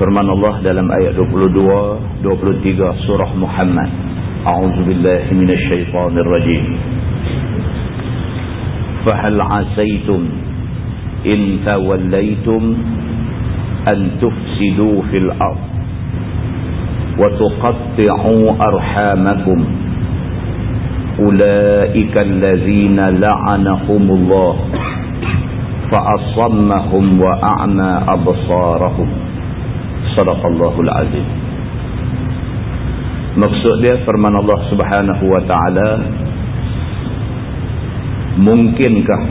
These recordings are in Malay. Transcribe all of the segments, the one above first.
Firman Allah dalam ayat 22 23 surah Muhammad a'udzu billahi minasyaitonir rajim fahal asaitum in tawallaitum an tufsidu fil ard wa tuqatti'u arhamakum ulaika allazina la'anahumullah fa asammahum wa a'ma absarahum sadaqallahul azim. Maksud dia firman Allah subhanahu wa ta'ala mungkinkah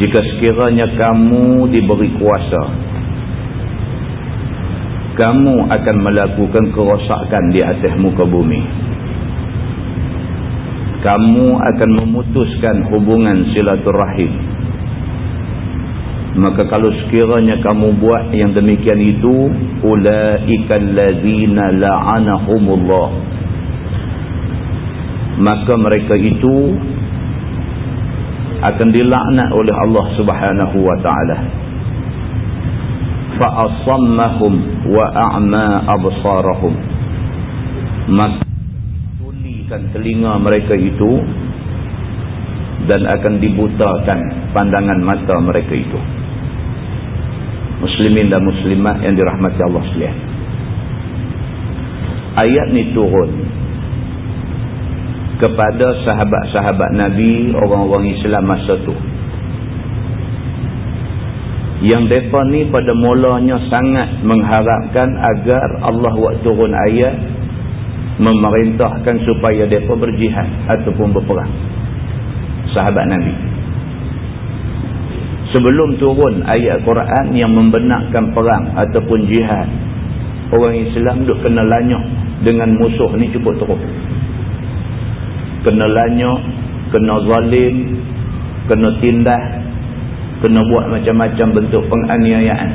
jika sekiranya kamu diberi kuasa kamu akan melakukan kerosakan di atas muka bumi? Kamu akan memutuskan hubungan silaturahim maka kalau sekiranya kamu buat yang demikian itu ulaikal ladzina la'anahumullah. Maka mereka itu akan dilaknat oleh Allah Subhanahu wa taala. Fa asammahum wa a'ma absarahum. Maka tulikan telinga mereka itu dan akan dibutakan pandangan mata mereka itu muslimin dan muslimat yang dirahmati Allah sekalian. Ayat ni turun kepada sahabat-sahabat Nabi, orang-orang Islam masa tu. Yang mereka ni pada mulanya sangat mengharapkan agar Allah buat turun ayat memerintahkan supaya mereka berjihad ataupun berperang. Sahabat Nabi sebelum turun ayat Quran yang membenarkan perang ataupun jihad orang Islam duk kena lanyok dengan musuh ni cukup teruk. Kena lanyok kena zalim kena tindah kena buat macam-macam bentuk penganiayaan.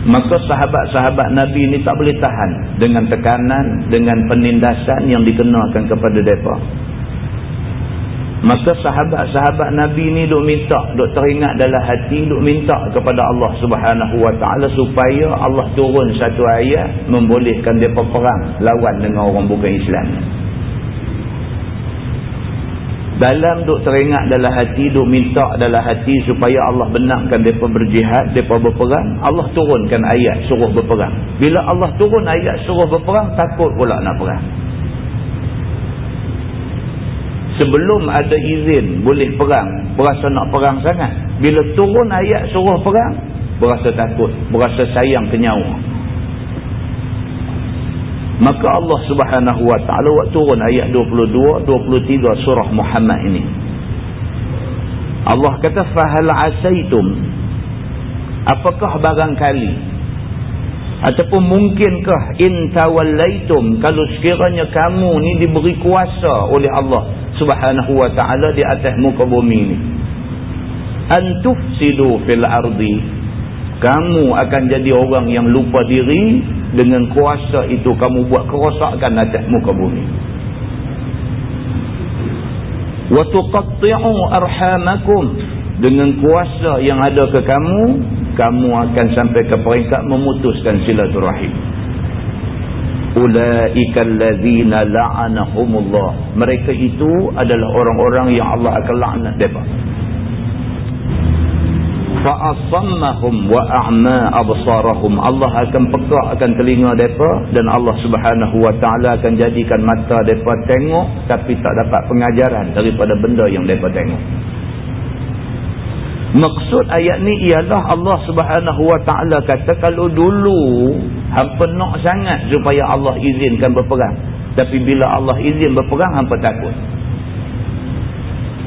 Maka sahabat-sahabat Nabi ni tak boleh tahan dengan tekanan dengan penindasan yang dikenakan kepada mereka Maka sahabat-sahabat Nabi ni duk minta, duk teringat dalam hati, duk minta kepada Allah subhanahu wa ta'ala supaya Allah turun satu ayat membolehkan dia perang lawan dengan orang bukan Islam. Dalam duk teringat dalam hati, duk minta dalam hati supaya Allah benarkan mereka berjihad, mereka berperang, Allah turunkan ayat suruh berperang. Bila Allah turun ayat suruh berperang, takut pula nak perang sebelum ada izin boleh perang. Berasa nak perang sangat. Bila turun ayat suruh perang berasa takut berasa sayang ke nyawa. Maka Allah subhanahu wa ta'ala waktu turun ayat 22 23 surah Muhammad ini. Allah kata fahal asaitum? Apakah barangkali ataupun mungkinkah in tawallaitum? Kalau sekiranya kamu ni diberi kuasa oleh Allah subhanahu wa ta'ala di atas muka bumi ini. Antufsidu fil ardi. Kamu akan jadi orang yang lupa diri dengan kuasa itu. Kamu buat kerosakan atas muka bumi. Wa tuqatti'u arhamakum. Dengan kuasa yang ada ke kamu kamu akan sampai ke peringkat memutuskan silaturahim ulaika allazina la'anahumullah. Mereka itu adalah orang-orang yang Allah akan laknat depa fa'asammahum wa a'ma absarahum. Allah akan pekakkan telinga depa dan Allah Subhanahu wa taala akan jadikan mata depa tengok tapi tak dapat pengajaran daripada benda yang depa tengok Maksud ayat ni ialah Allah Subhanahu wa taala kata kalau dulu hampa nak sangat supaya Allah izinkan berperang. Tapi bila Allah izin berperang hampa takut.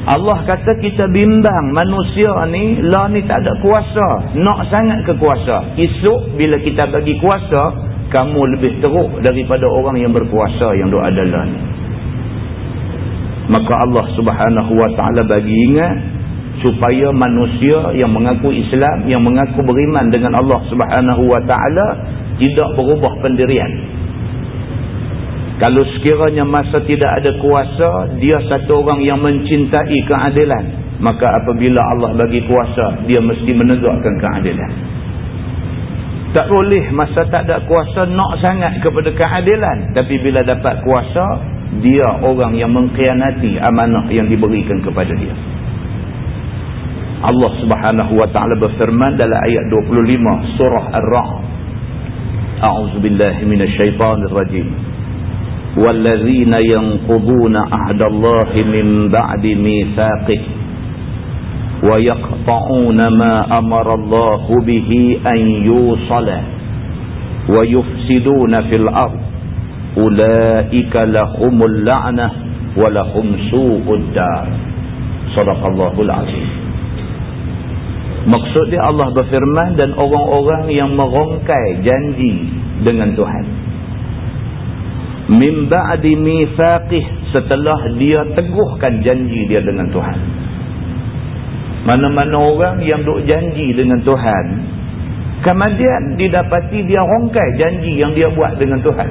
Allah kata kita bimbang manusia ni lah ni tak ada kuasa. Nak sangat ke kuasa? Esok bila kita bagi kuasa kamu lebih teruk daripada orang yang berkuasa yang duk ada lah ni. Maka Allah subhanahu wa ta'ala bagi ingat supaya manusia yang mengaku Islam yang mengaku beriman dengan Allah subhanahu wa ta'ala tidak berubah pendirian kalau sekiranya masa tidak ada kuasa, dia satu orang yang mencintai keadilan. Maka apabila Allah bagi kuasa, dia mesti menegakkan keadilan. Tak boleh masa tak ada kuasa nak sangat kepada keadilan. Tapi bila dapat kuasa, dia orang yang mengkhianati amanah yang diberikan kepada dia. Allah subhanahu wa ta'ala berfirman dalam ayat 25 surah Ar-Ra'd. A'udzubillahiminasyaitanirrajim. والذين ينقضون عهد الله من بعد ميثاقه ويقطعون ما أمر الله به أن يوصل ويفسدون في الأرض أولئك لهم اللعنة ولهم سوء الدار صدق الله العظيم Maksudnya Allah berfirman dan orang-orang yang merongkai janji dengan Tuhan. Min ba'di mithaqih setelah dia teguhkan janji dia dengan Tuhan. Mana-mana orang yang duk janji dengan Tuhan kemudian didapati dia rongkai janji yang dia buat dengan Tuhan.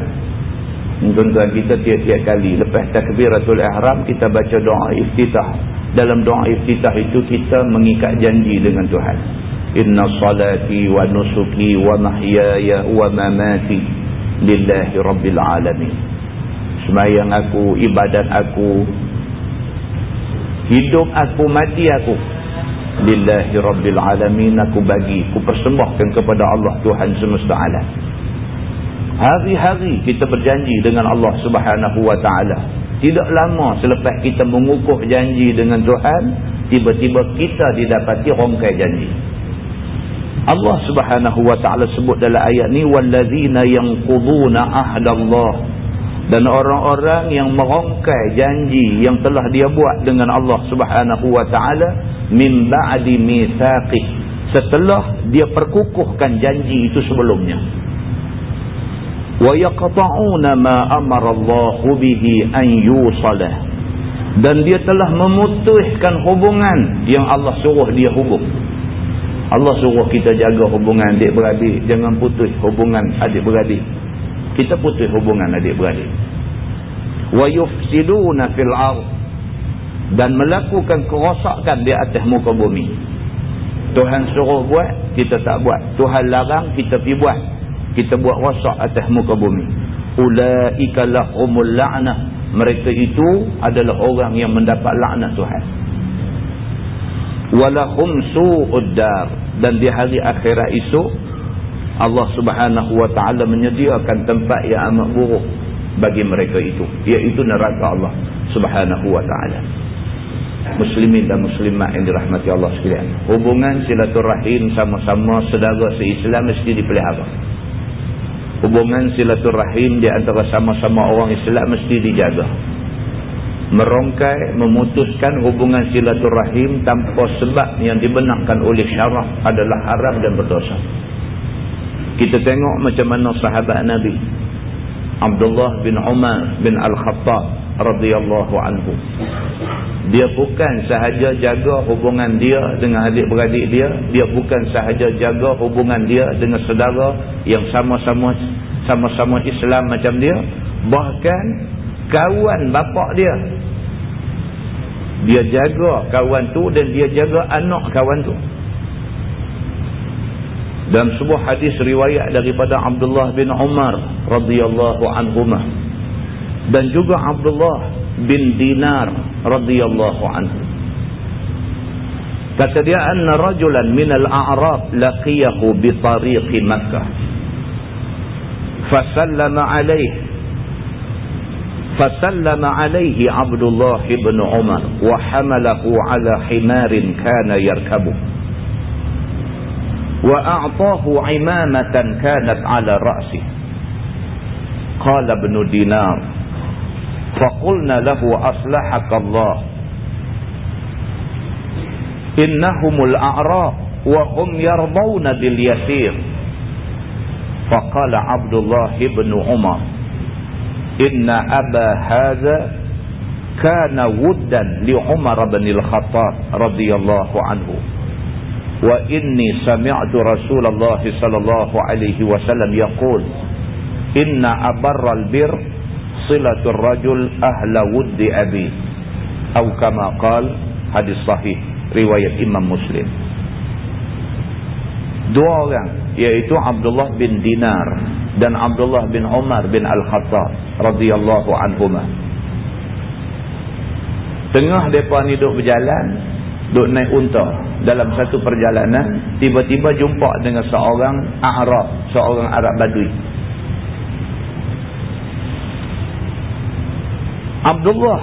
Tuan-tuan kita tiap-tiap kali lepas takbiratul ihram kita baca doa iftitah dalam doa iftitah itu kita mengikat janji dengan Tuhan. Inna salati wa nusuki wa mahyaya wa mamati lillahi rabbil alamin. Semayang aku ibadat aku hidup aku mati aku lillahi rabbil alamin aku bagi aku persembahkan kepada Allah Tuhan semesta alam. Hari-hari kita berjanji dengan Allah subhanahu wa ta'ala tidak lama selepas kita mengukuh janji dengan Tuhan tiba-tiba kita didapati rongkai janji. Allah Subhanahu wa taala sebut dalam ayat ni wallazina yanquduna ahdallah. Dan orang-orang yang merongkai janji yang telah dia buat dengan Allah Subhanahu wa taala min ba'di mitsaqi setelah dia perkukuhkan janji itu sebelumnya wa yaqta'una ma amara Allah bihi an yusalah dan dia telah memutuskan hubungan yang Allah suruh dia hubung Allah suruh kita jaga hubungan adik-beradik. Jangan putus hubungan adik-beradik. Kita putus hubungan adik-beradik. وَيُفْسِدُونَ فِي الْعَرْضِ Dan melakukan kerosakan di atas muka bumi. Tuhan suruh buat, kita tak buat. Tuhan larang, kita pergi buat. kita buat wasak atas muka bumi. Ulaika lahumul la'nah. Mereka itu adalah orang yang mendapat laknat Tuhan. Walahum su'ud dar. Dan di hari akhirat itu Allah Subhanahu wa taala menyediakan tempat yang amat buruk bagi mereka itu iaitu neraka Allah Subhanahu wa taala. Muslimin dan muslimat yang dirahmati Allah sekalian. Hubungan silaturahim sama-sama saudara seislam mesti dipelihara hubungan silaturahim di antara sama-sama orang Islam mesti dijaga merongkai, memutuskan hubungan silaturahim tanpa sebab yang dibenarkan oleh syarah adalah haram dan berdosa. Kita tengok macam mana sahabat Nabi Abdullah bin Umar bin Al-Khattab radhiyallahu anhu. Dia bukan sahaja jaga hubungan dia dengan adik-beradik dia, dia bukan sahaja jaga hubungan dia dengan saudara yang sama-sama sama-sama Islam macam dia, bahkan kawan bapak dia. Dia jaga kawan tu dan dia jaga anak kawan tu. Dan sebuah hadis riwayat daripada Abdullah bin Umar radhiyallahu anhumah dan juga Abdullah bin Dinar radhiyallahu anhu kata dia anna rajulan minal a'rab laqiyahu bi tariqi makkah fasallama alaihi فسلم عليه عبد الله بن عمر وحمله على حمار كان يركبه وأعطاه عمامة كانت على رأسه قال ابن دينار فقلنا له أصلحك الله. إنهم الأعراب وهم يرضون باليسير. فقال عبد الله بن عمر إن أبا هذا كان ودا لعمر بن الخطاب رضي الله عنه. وإني سمعت رسول الله صلى الله عليه وسلم يقول إن أبر البر silatul rajul ahla wuddi abi. Atau kama qal hadis sahih riwayat Imam Muslim. Dua orang iaitu Abdullah bin Dinar dan Abdullah bin Umar bin Al-Khattab radhiyallahu anhuma. Tengah depa ni duk berjalan duk naik unta dalam satu perjalanan tiba-tiba jumpa dengan seorang Arab seorang Arab Badui. Abdullah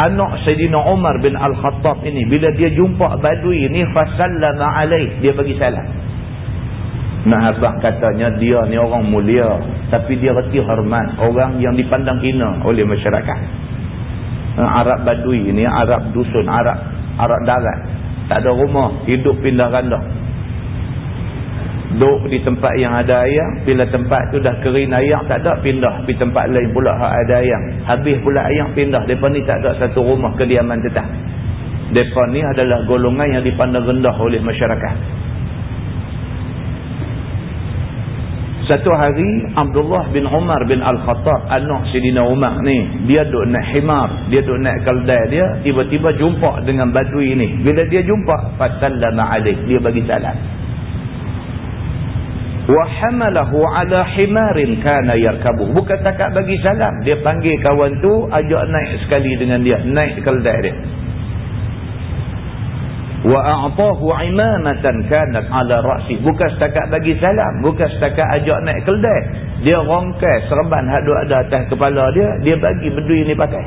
anak Sayyidina Umar bin Al-Khattab ini bila dia jumpa Badui ni fasallama alaih dia bagi salam Nahabak katanya dia ni orang mulia tapi dia reti hormat orang yang dipandang hina oleh masyarakat. Arab Badui ni Arab dusun, Arab Arab darat. Tak ada rumah, hidup pindah ganda. Duduk di tempat yang ada ayam, bila tempat tu dah kering ayam tak ada pindah pergi tempat lain pula hak ada ayam. Habis pula ayam pindah. Depa ni tak ada satu rumah kediaman tetap. Depa ni adalah golongan yang dipandang rendah oleh masyarakat. Satu hari Abdullah bin Umar bin Al-Khattab anak Sidina Umar ni dia duduk naik himar dia duduk naik keldai dia tiba-tiba jumpa dengan badui ni bila dia jumpa dia bagi salam wa hamalahu ala himarin kana yarkabuh bukan takat bagi salam. Dia panggil kawan tu ajak naik sekali dengan dia. Naik keldai dia. Wa a'tahu imamatan kanat ala ra'si. Bukan setakat bagi salam. Bukan setakat ajak naik keldai dia rongkai serban hak ada atas kepala dia. Dia bagi bedui ni pakai.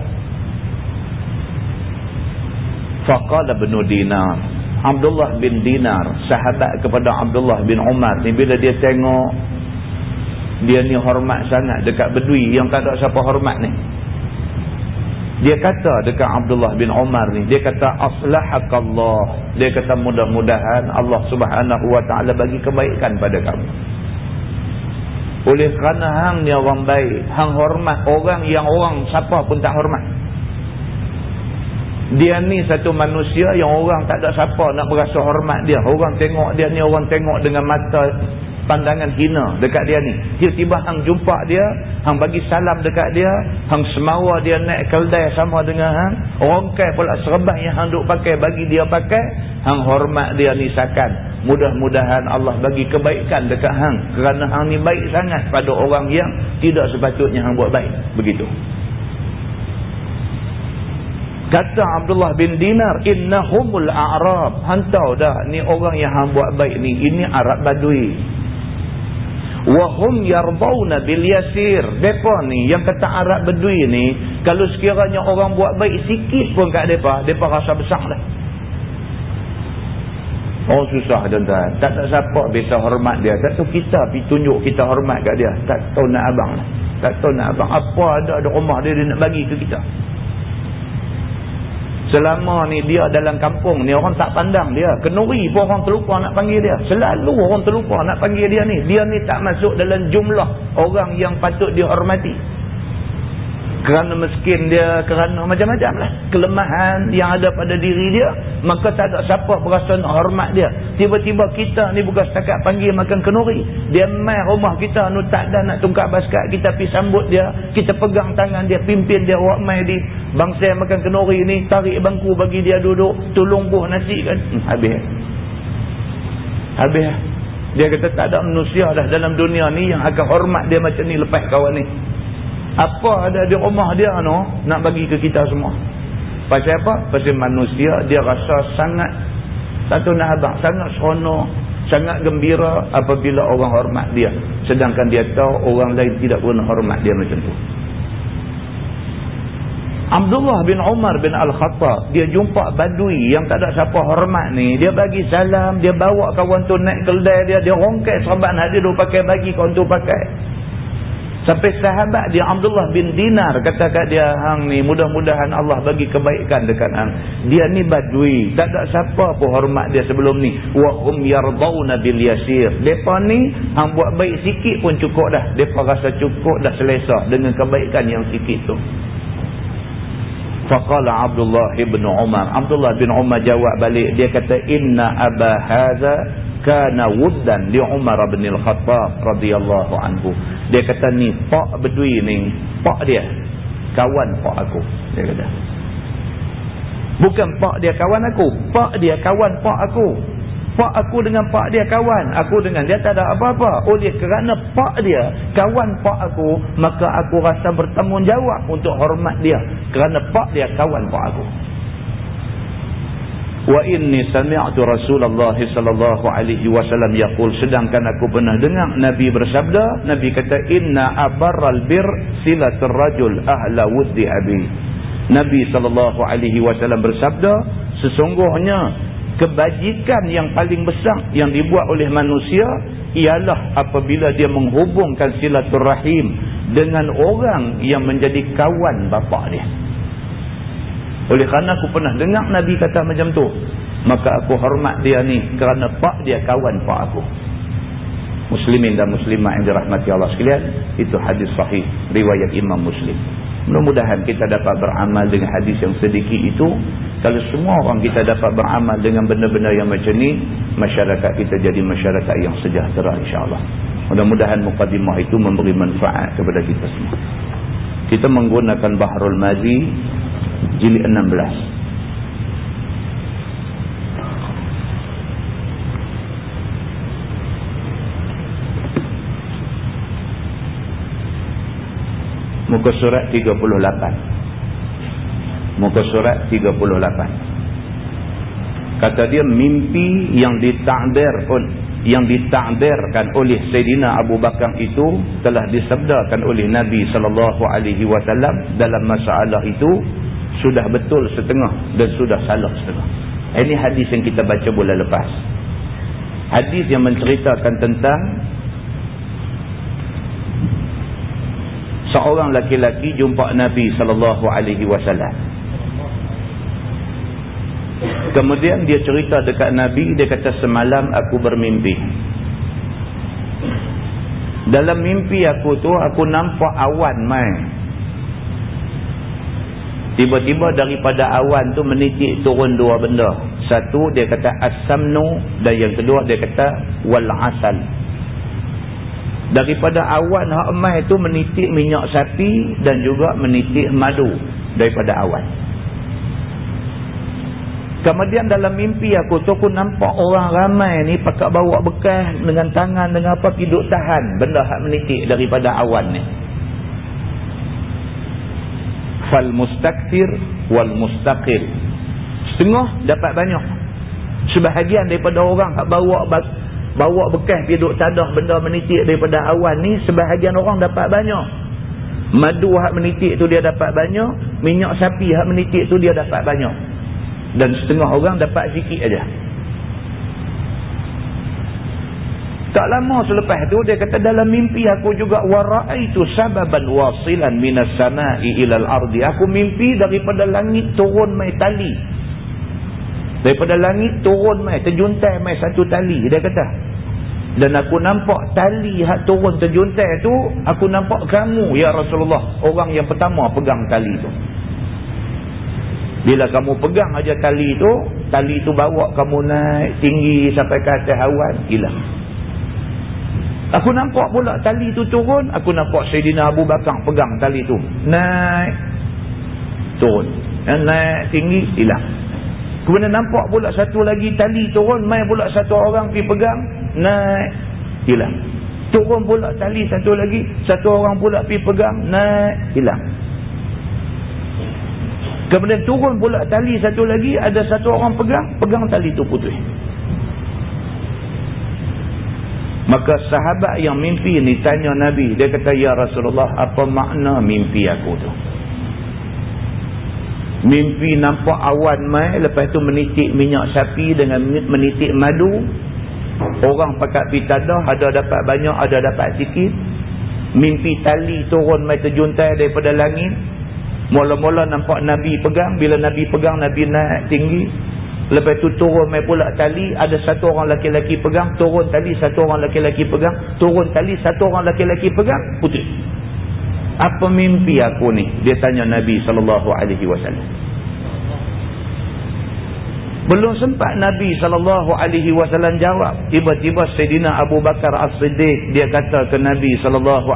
Faqala ibn dinar Abdullah bin Dinar sahabat kepada Abdullah bin Umar ni bila dia tengok dia ni hormat sangat dekat bedui yang tak ada siapa hormat ni dia kata dekat Abdullah bin Umar ni, dia kata aslahakallah. Dia kata mudah-mudahan Allah Subhanahu wa taala bagi kebaikan pada kamu. Oleh kerana hang ni orang baik, hang hormat orang yang orang siapa pun tak hormat. Dia ni satu manusia yang orang tak ada siapa nak berasa hormat dia. Orang tengok dia ni orang tengok dengan mata pandangan hina dekat dia ni. Tiba-tiba hang jumpa dia, hang bagi salam dekat dia, hang semawa dia naik keldai sama dengan hang, rongkai pula serban yang hang duk pakai bagi dia pakai, hang hormat dia ni sakan. Mudah-mudahan Allah bagi kebaikan dekat hang kerana hang ni baik sangat pada orang yang tidak sepatutnya hang buat baik. Begitu. Kata Abdullah bin Dinar, innahumul a'rab. Hantau dah, ni orang yang hang buat baik ni, ini Arab Badui wahum yardawna bil yasir depa ni yang kata Arab Bedui ni kalau sekiranya orang buat baik sikit pun kat depa depa rasa besar dah Oh susah tuan-tuan. Tak tak siapa bisa hormat dia. Tak tahu kita pergi tunjuk kita hormat kat dia. Tak tahu nak abang lah. Tak tahu nak abang. Apa ada ada rumah dia, dia nak bagi ke kita. Selama ni dia dalam kampung ni orang tak pandang dia. Kenuri pun orang terlupa nak panggil dia. Selalu orang terlupa nak panggil dia ni. Dia ni tak masuk dalam jumlah orang yang patut dihormati kerana miskin dia kerana macam-macam lah. Kelemahan yang ada pada diri dia maka tak ada siapa berasa nak hormat dia. Tiba-tiba kita ni bukan setakat panggil makan kenuri. Dia main rumah kita nu tak ada nak tungkap basket kita pergi sambut dia. Kita pegang tangan dia pimpin dia buat main di bangsa yang makan kenuri ni tarik bangku bagi dia duduk tolong buah nasi kan. Hmm, habis. Habis. Dia kata tak ada manusia dah dalam dunia ni yang akan hormat dia macam ni lepas kawan ni apa ada di rumah dia no nak bagi ke kita semua pasal apa pasal manusia dia rasa sangat Satu nak abang sangat seronok, sangat gembira apabila orang hormat dia. Sedangkan dia tahu orang lain tidak pernah hormat dia macam tu. Abdullah bin Umar bin Al-Khattab, dia jumpa badui yang tak ada siapa hormat ni. Dia bagi salam, dia bawa kawan tu naik keldai dia, dia rongkai serban dia duk pakai bagi kawan tu pakai. Sampai sahabat dia Abdullah bin Dinar kata kat dia hang ni mudah-mudahan Allah bagi kebaikan dekat hang. Dia ni badui, tak ada siapa pun hormat dia sebelum ni. Wa hum yardawna bil yasir. Depa ni hang buat baik sikit pun cukup dah. Depa rasa cukup dah selesa dengan kebaikan yang sikit tu. Faqala Abdullah bin Umar. Abdullah bin Umar jawab balik dia kata inna aba hadza kana wuddan li Umar bin Al-Khattab radhiyallahu anhu. Dia kata ni pak bedui ni, pak dia kawan pak aku. Dia kata. Bukan pak dia kawan aku, pak dia kawan pak aku. Pak aku dengan pak dia kawan, aku dengan dia tak ada apa-apa. Oleh kerana pak dia kawan pak aku, maka aku rasa bertanggungjawab untuk hormat dia kerana pak dia kawan pak aku wa inni sami'tu Rasulullah sallallahu alaihi wasallam yaqul. Sedangkan aku pernah dengar nabi bersabda nabi kata inna abarral bir silatur rajul ahla wuddi abi. Nabi sallallahu alaihi wasallam bersabda sesungguhnya kebajikan yang paling besar yang dibuat oleh manusia ialah apabila dia menghubungkan silaturrahim dengan orang yang menjadi kawan bapa dia oleh kerana aku pernah dengar Nabi kata macam tu. Maka aku hormat dia ni kerana pak dia kawan pak aku. Muslimin dan muslimah yang dirahmati Allah sekalian. Itu hadis sahih. Riwayat Imam Muslim. Mudah-mudahan kita dapat beramal dengan hadis yang sedikit itu. Kalau semua orang kita dapat beramal dengan benda-benda yang macam ni. Masyarakat kita jadi masyarakat yang sejahtera insyaAllah. Mudah-mudahan mukadimah itu memberi manfaat kepada kita semua. Kita menggunakan Bahrul Mazi jilid 16 muka surat 38 muka surat 38 kata dia mimpi yang ditakdir pun yang ditakdirkan oleh Sayyidina Abu Bakar itu telah disabdakan oleh Nabi sallallahu alaihi wasallam dalam masalah itu sudah betul setengah dan sudah salah setengah. Ini hadis yang kita baca bulan lepas. Hadis yang menceritakan tentang seorang laki-laki jumpa Nabi sallallahu alaihi wasallam. Kemudian dia cerita dekat Nabi, dia kata semalam aku bermimpi. Dalam mimpi aku tu aku nampak awan main Tiba-tiba daripada awan tu menitik turun dua benda. Satu dia kata as-samnu dan yang kedua dia kata wal asal. Daripada awan hak emai tu menitik minyak sapi dan juga menitik madu daripada awan. Kemudian dalam mimpi aku tu aku nampak orang ramai ni pakai bawa bekas dengan tangan dengan apa hidup tahan benda hak menitik daripada awan ni fal mustakthir wal mustaqil. Setengah dapat banyak. Sebahagian daripada orang tak bawa bawa bekas dia duduk tadah benda menitik daripada awan ni sebahagian orang dapat banyak. Madu hak menitik tu dia dapat banyak minyak sapi hak menitik tu dia dapat banyak. Dan setengah orang dapat sikit aja Tak lama selepas itu dia kata dalam mimpi aku juga waraitu sababan wasilan minas sama'i ilal ardi. Aku mimpi daripada langit turun mai tali. Daripada langit turun mai terjuntai mai satu tali dia kata. Dan aku nampak tali hak turun terjuntai tu aku nampak kamu ya Rasulullah orang yang pertama pegang tali tu. Bila kamu pegang aja tali tu, tali tu bawa kamu naik tinggi sampai ke atas awan, hilang. Aku nampak pula tali tu turun. Aku nampak Sayyidina Abu Bakar pegang tali tu. Naik. Turun. Dan naik tinggi. Hilang. Kemudian nampak pula satu lagi tali turun. Main pula satu orang pergi pegang. Naik. Hilang. Turun pula tali satu lagi. Satu orang pula pergi pegang. Naik. Hilang. Kemudian turun pula tali satu lagi, ada satu orang pegang, pegang tali itu putus. Maka sahabat yang mimpi ni tanya Nabi, dia kata, Ya Rasulullah, apa makna mimpi aku tu? Mimpi nampak awan mai, lepas tu menitik minyak sapi dengan menitik madu. Orang pakat pitadah, ada dapat banyak, ada dapat sikit. Mimpi tali turun mai terjuntai daripada langit. Mula-mula nampak Nabi pegang. Bila Nabi pegang, Nabi naik tinggi. Lepas tu turun main pula tali. Ada satu orang laki-laki pegang. Turun tali, satu orang laki-laki pegang. Turun tali, satu orang laki-laki pegang. Putih. Apa mimpi aku ni? Dia tanya Nabi SAW. Belum sempat Nabi SAW jawab. Tiba-tiba Sayyidina Abu Bakar As-Siddiq dia kata ke Nabi SAW.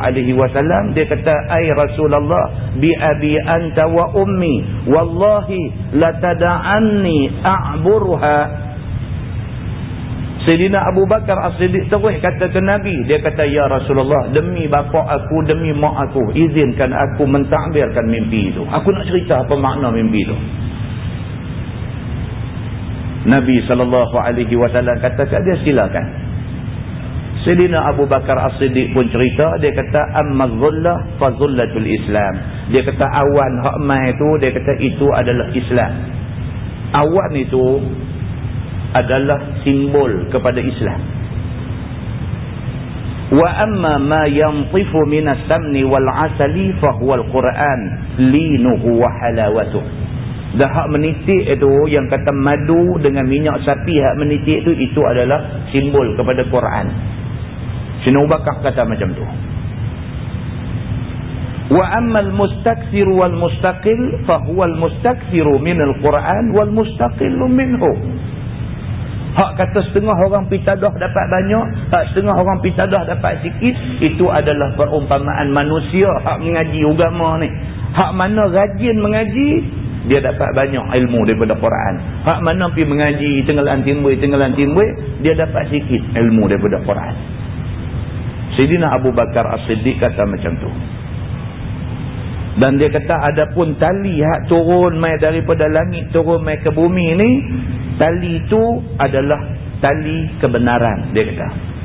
Dia kata, Ay Rasulullah, bi abi anta wa ummi, wallahi la tada'anni a'burha. Sayyidina Abu Bakar As-Siddiq terus kata ke Nabi. Dia kata, Ya Rasulullah, demi bapa aku, demi mak aku, izinkan aku mentakbirkan mimpi itu. Aku nak cerita apa makna mimpi itu. Nabi SAW kata kat dia silakan. Sayyidina Abu Bakar As-Siddiq pun cerita, dia kata amma dhullah fa dhullatul Islam. Dia kata awan hak mai itu, dia kata itu adalah Islam. Awan itu adalah simbol kepada Islam. Wa amma ma yantifu minas samni wal asali fa huwa al-Quran linuhu wa halawatuhu. Dah hak menitik itu yang kata madu dengan minyak sapi hak menitik itu itu adalah simbol kepada Quran. Sina Ubakar kata macam tu. Wa ammal mustakthir wal mustaqil fa huwa al mustakthir min al Quran wal mustaqil minhu. Hak kata setengah orang pitadah dapat banyak, hak setengah orang pitadah dapat sikit, itu adalah perumpamaan manusia hak mengaji agama ni. Hak mana rajin mengaji, dia dapat banyak ilmu daripada Quran. Hak mana pergi mengaji tenggelam timbul tenggelam timbul dia dapat sikit ilmu daripada Quran. Sayyidina Abu Bakar As-Siddiq kata macam tu. Dan dia kata ada pun tali hak turun mai daripada langit turun mai ke bumi ni, tali itu adalah tali kebenaran dia kata.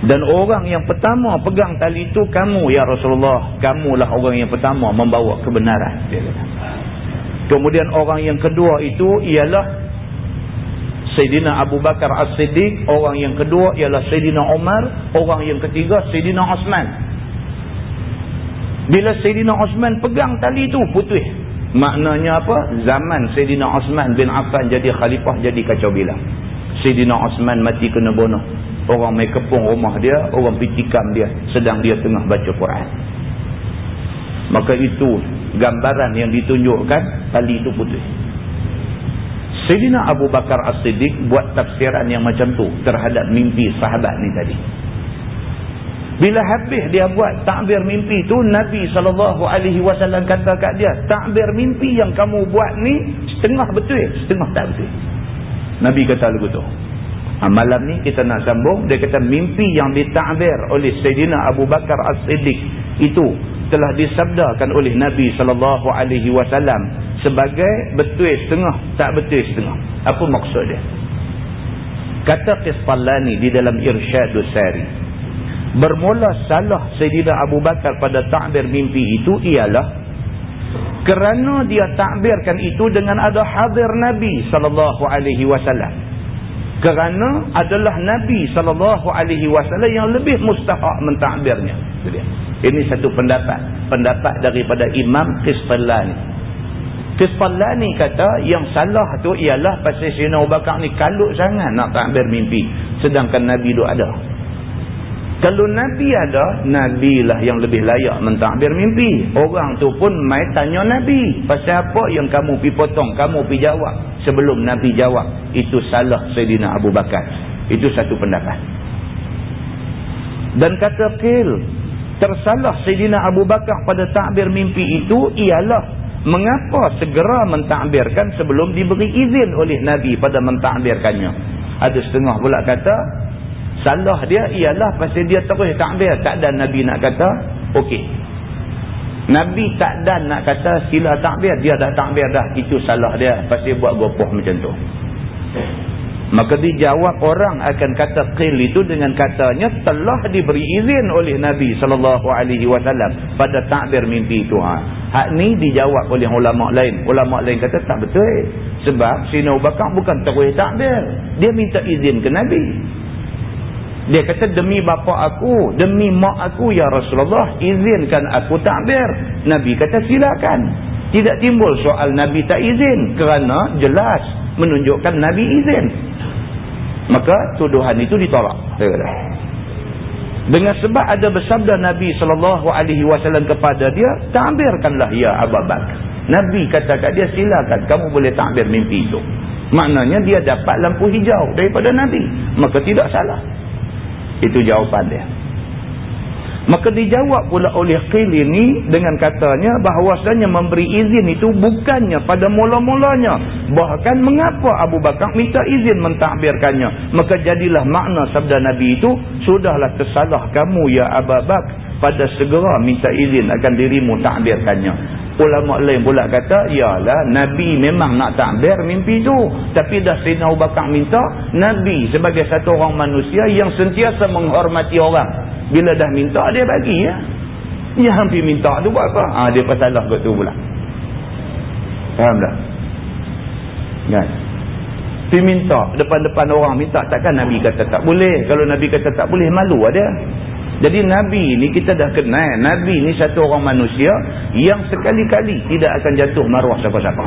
Dan orang yang pertama pegang tali itu kamu ya Rasulullah. Kamulah orang yang pertama membawa kebenaran. Kemudian orang yang kedua itu ialah Sayyidina Abu Bakar As-Siddiq. Orang yang kedua ialah Sayyidina Umar. Orang yang ketiga Sayyidina Osman. Bila Sayyidina Osman pegang tali itu putih. Maknanya apa? Zaman Sayyidina Osman bin Affan jadi khalifah jadi kacau bilang. Sayyidina Osman mati kena bunuh. Orang mai kepung rumah dia, orang pergi tikam dia sedang dia tengah baca Quran. Maka itu gambaran yang ditunjukkan tali itu putih. Sayyidina Abu Bakar As-Siddiq buat tafsiran yang macam tu terhadap mimpi sahabat ni tadi. Bila habis dia buat takbir mimpi tu Nabi SAW kata kat dia takbir mimpi yang kamu buat ni setengah betul, setengah tak betul. Nabi kata lagu tu. Ha, malam ni kita nak sambung. Dia kata mimpi yang ditakbir oleh Sayyidina Abu Bakar As-Siddiq itu telah disabdakan oleh Nabi SAW sebagai betul setengah, tak betul setengah. Apa maksud dia? Kata Qisfalani di dalam Irsyadus Sari. Bermula salah Sayyidina Abu Bakar pada takbir mimpi itu ialah kerana dia takbirkan itu dengan ada hadir Nabi wasallam kerana adalah Nabi SAW yang lebih mustahak mentakbirnya. Ini satu pendapat. Pendapat daripada Imam Qisfallani. Qisfallani kata yang salah tu ialah pasal Sina Ubaqah ni kalut sangat nak takbir mimpi. Sedangkan Nabi tu ada. Kalau Nabi ada, Nabi lah yang lebih layak mentakbir mimpi. Orang tu pun mai tanya Nabi. Pasal apa yang kamu pi potong, kamu pi jawab. Sebelum Nabi jawab, itu salah Sayyidina Abu Bakar. Itu satu pendapat. Dan kata Qil, tersalah Sayyidina Abu Bakar pada takbir mimpi itu ialah mengapa segera mentakbirkan sebelum diberi izin oleh Nabi pada mentakbirkannya. Ada setengah pula kata, Salah dia ialah pasal dia terus takbir. Tak ada Nabi nak kata, okey. Nabi tak dan nak kata sila takbir. Dia dah takbir dah. Itu salah dia. Pasti buat gopoh macam tu. Maka dijawab orang akan kata qil itu dengan katanya telah diberi izin oleh Nabi SAW pada takbir mimpi itu. Ha. Hak ni dijawab oleh ulama lain. Ulama lain kata tak betul. Sebab Sina Bakar bukan terus takbir. Dia minta izin ke Nabi. Dia kata demi bapa aku, demi mak aku ya Rasulullah, izinkan aku takbir. Nabi kata silakan. Tidak timbul soal Nabi tak izin kerana jelas menunjukkan Nabi izin. Maka tuduhan itu ditolak dengan sebab ada bersabda Nabi SAW kepada dia takbirkanlah ya Abu Bakar. Nabi kata kat dia silakan kamu boleh takbir mimpi itu. Maknanya dia dapat lampu hijau daripada Nabi. Maka tidak salah itu jawapan dia Maka dijawab pula oleh Qil ini dengan katanya bahawasanya memberi izin itu bukannya pada mula-mulanya. Bahkan mengapa Abu Bakar minta izin mentakbirkannya. Maka jadilah makna sabda Nabi itu, Sudahlah tersalah kamu ya Abu Bakar pada segera minta izin akan dirimu takbirkannya. Ulama lain pula kata, yalah Nabi memang nak takbir mimpi itu. Tapi dah Sayyidina Abu Bakar minta, Nabi sebagai satu orang manusia yang sentiasa menghormati orang. Bila dah minta dia bagi ya. Dia hampir minta tu buat apa? Ha, dia pasalah kot tu pula. Faham tak? Kan? Dia minta depan-depan orang minta takkan Nabi kata tak boleh. Kalau Nabi kata tak boleh malu ada. Jadi Nabi ni kita dah kenal. Nabi ni satu orang manusia yang sekali-kali tidak akan jatuh maruah siapa-siapa.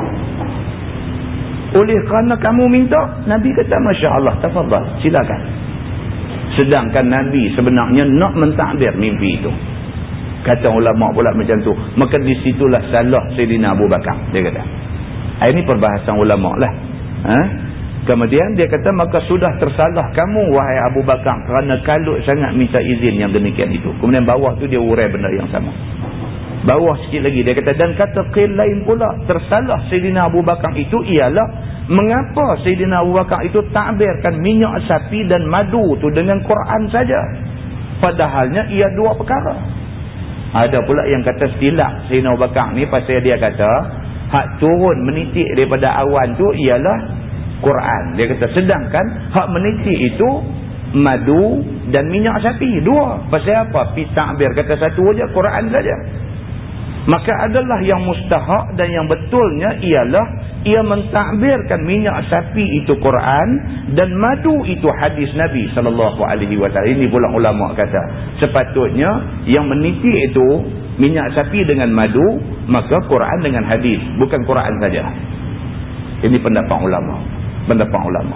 Oleh kerana kamu minta, Nabi kata Masya Allah, tafadhal, silakan. Sedangkan Nabi sebenarnya nak mentakbir mimpi itu. Kata ulama pula macam tu. Maka disitulah salah Sayyidina Abu Bakar. Dia kata. Ini perbahasan ulama lah. Ha? Kemudian dia kata maka sudah tersalah kamu wahai Abu Bakar. Kerana kalut sangat minta izin yang demikian itu. Kemudian bawah tu dia urai benda yang sama. Bawah sikit lagi dia kata. Dan kata qil lain pula. Tersalah Sayyidina Abu Bakar itu ialah Mengapa Sayyidina Abu Bakar itu takbirkan minyak sapi dan madu tu dengan Quran saja? Padahalnya ia dua perkara. Ada pula yang kata silap Sayyidina Abu Bakar ni pasal dia kata hak turun menitik daripada awan tu ialah Quran. Dia kata sedangkan hak menitik itu madu dan minyak sapi. Dua. Pasal apa? Pi takbir kata satu aja Quran saja. Maka adalah yang mustahak dan yang betulnya ialah ia mentakbirkan minyak sapi itu Quran dan madu itu hadis Nabi sallallahu alaihi wasallam. Ini pula ulama kata, sepatutnya yang meniti itu minyak sapi dengan madu, maka Quran dengan hadis, bukan Quran saja. Ini pendapat ulama. Pendapat ulama.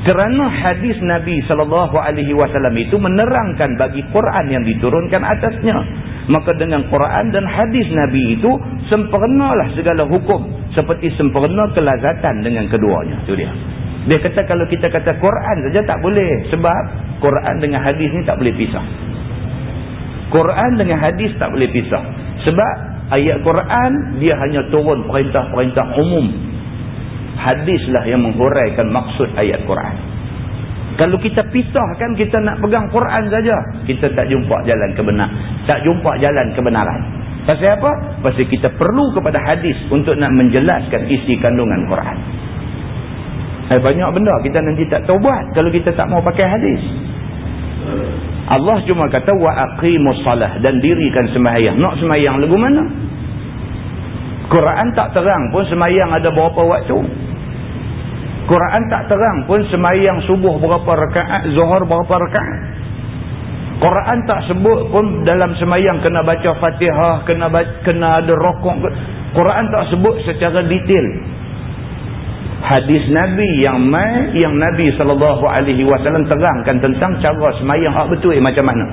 Kerana hadis Nabi sallallahu alaihi wasallam itu menerangkan bagi Quran yang diturunkan atasnya. Maka dengan Quran dan hadis Nabi itu sempurnalah segala hukum seperti sempurna kelazatan dengan keduanya. Itu dia. Dia kata kalau kita kata Quran saja tak boleh sebab Quran dengan hadis ni tak boleh pisah. Quran dengan hadis tak boleh pisah. Sebab ayat Quran dia hanya turun perintah-perintah umum hadislah yang menghuraikan maksud ayat Quran. Kalau kita pisahkan, kita nak pegang Quran saja, kita tak jumpa jalan kebenaran. Tak jumpa jalan kebenaran. Pasal apa? Pasal kita perlu kepada hadis untuk nak menjelaskan isi kandungan Quran. Eh, banyak benda kita nanti tak tahu buat kalau kita tak mau pakai hadis. Allah cuma kata wa aqimus salah dan dirikan sembahyang. Nak sembahyang lagu mana? Quran tak terang pun sembahyang ada berapa waktu. Quran tak terang pun semayang subuh berapa rakaat, zuhur berapa rakaat. Quran tak sebut pun dalam semayang kena baca fatihah, kena baca, kena ada rokok. Quran tak sebut secara detail. Hadis Nabi yang mai yang Nabi SAW terangkan tentang cara semayang hak betul eh, macam mana.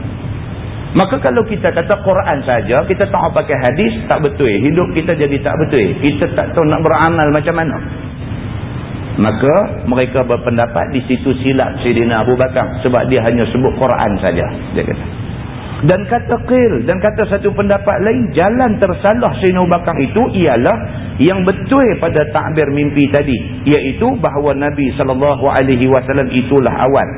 Maka kalau kita kata Quran saja, kita tak pakai hadis, tak betul. Hidup kita jadi tak betul. Kita tak tahu nak beramal macam mana. Maka mereka berpendapat di situ silap Sayyidina Abu Bakar sebab dia hanya sebut Quran saja dia kata. Dan kata qil dan kata satu pendapat lain jalan tersalah Sayyidina Abu Bakar itu ialah yang betul pada takbir mimpi tadi iaitu bahawa Nabi wasallam itulah awan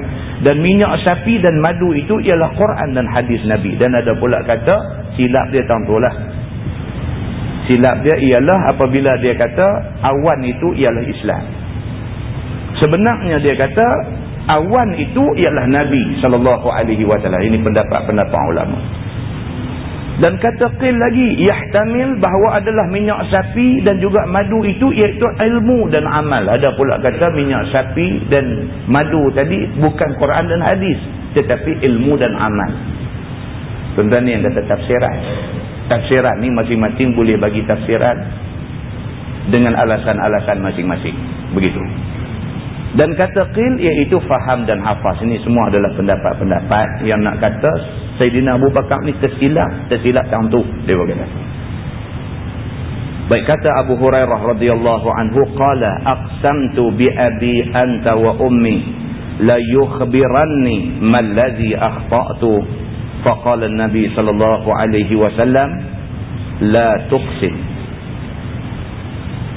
dan minyak sapi dan madu itu ialah Quran dan hadis Nabi. Dan ada pula kata silap dia tahu lah silap dia ialah apabila dia kata awan itu ialah Islam sebenarnya dia kata awan itu ialah Nabi SAW ini pendapat-pendapat ulama. Dan kata qil lagi yahtamil bahawa adalah minyak sapi dan juga madu itu iaitu ilmu dan amal. Ada pula kata minyak sapi dan madu tadi bukan Quran dan hadis tetapi ilmu dan amal. Tuan-tuan yang kata tafsiran. Tafsiran ni masing-masing boleh bagi tafsiran dengan alasan-alasan masing-masing. Begitu dan kata qil iaitu faham dan hafaz. Ini semua adalah pendapat-pendapat yang nak kata Sayyidina Abu Bakar ni tersilap, tersilap tentu dia berkata. Baik kata Abu Hurairah radhiyallahu anhu qala aqsamtu bi abi anta wa ummi la yukhbiranni ma alladhi akhta'tu. Faqala an-nabi sallallahu alaihi wasallam la tuqsim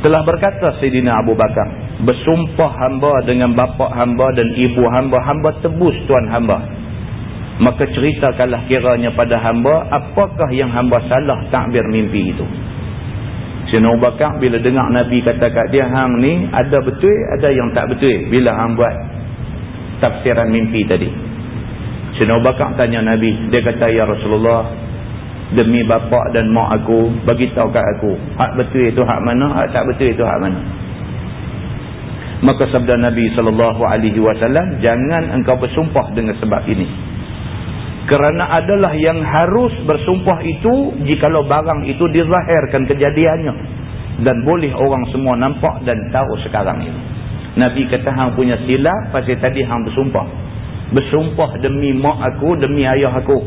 telah berkata Sayyidina Abu Bakar bersumpah hamba dengan bapa hamba dan ibu hamba. Hamba tebus tuan hamba. Maka ceritakanlah kiranya pada hamba apakah yang hamba salah takbir mimpi itu? Bakar bila dengar Nabi kata kat dia hang ni ada betul ada yang tak betul? Bila hang buat tafsiran mimpi tadi. Bakar tanya Nabi dia kata ya Rasulullah demi bapa dan mak aku bagi tahu kat aku hak betul itu hak mana hak tak betul itu hak mana maka sabda Nabi sallallahu alaihi wasallam jangan engkau bersumpah dengan sebab ini. Kerana adalah yang harus bersumpah itu jikalau barang itu dizahirkan kejadiannya. Dan boleh orang semua nampak dan tahu sekarang ini. Nabi kata hang punya silap pasal tadi hang bersumpah. Bersumpah demi mak aku demi ayah aku.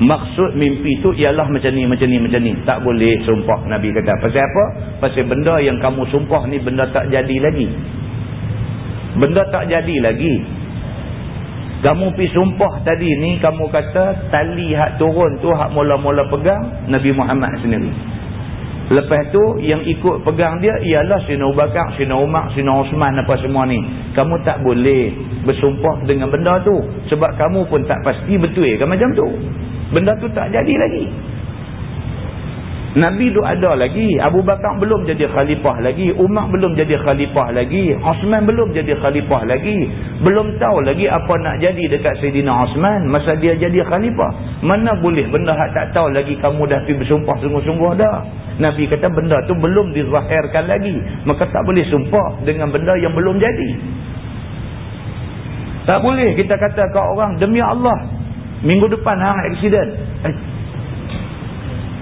Maksud mimpi itu ialah macam ni macam ni macam ni. Tak boleh sumpah Nabi kata. Pasal apa? Pasal benda yang kamu sumpah ni benda tak jadi lagi benda tak jadi lagi kamu pi sumpah tadi ni kamu kata tali hak turun tu hak mula-mula pegang Nabi Muhammad sendiri. Lepas tu yang ikut pegang dia ialah Sina Abu Bakar, Sina Umar, Sina Osman apa semua ni. Kamu tak boleh bersumpah dengan benda tu sebab kamu pun tak pasti betul ke macam tu. Benda tu tak jadi lagi. Nabi tu ada lagi. Abu Bakar belum jadi khalifah lagi. Umar belum jadi khalifah lagi. Osman belum jadi khalifah lagi. Belum tahu lagi apa nak jadi dekat Sayyidina Osman. Masa dia jadi khalifah. Mana boleh benda tak tahu lagi kamu dah pergi bersumpah sungguh-sungguh dah. Nabi kata benda tu belum dizahirkan lagi. Maka tak boleh sumpah dengan benda yang belum jadi. Tak boleh kita kata ke orang demi Allah. Minggu depan hang aksiden. Eh,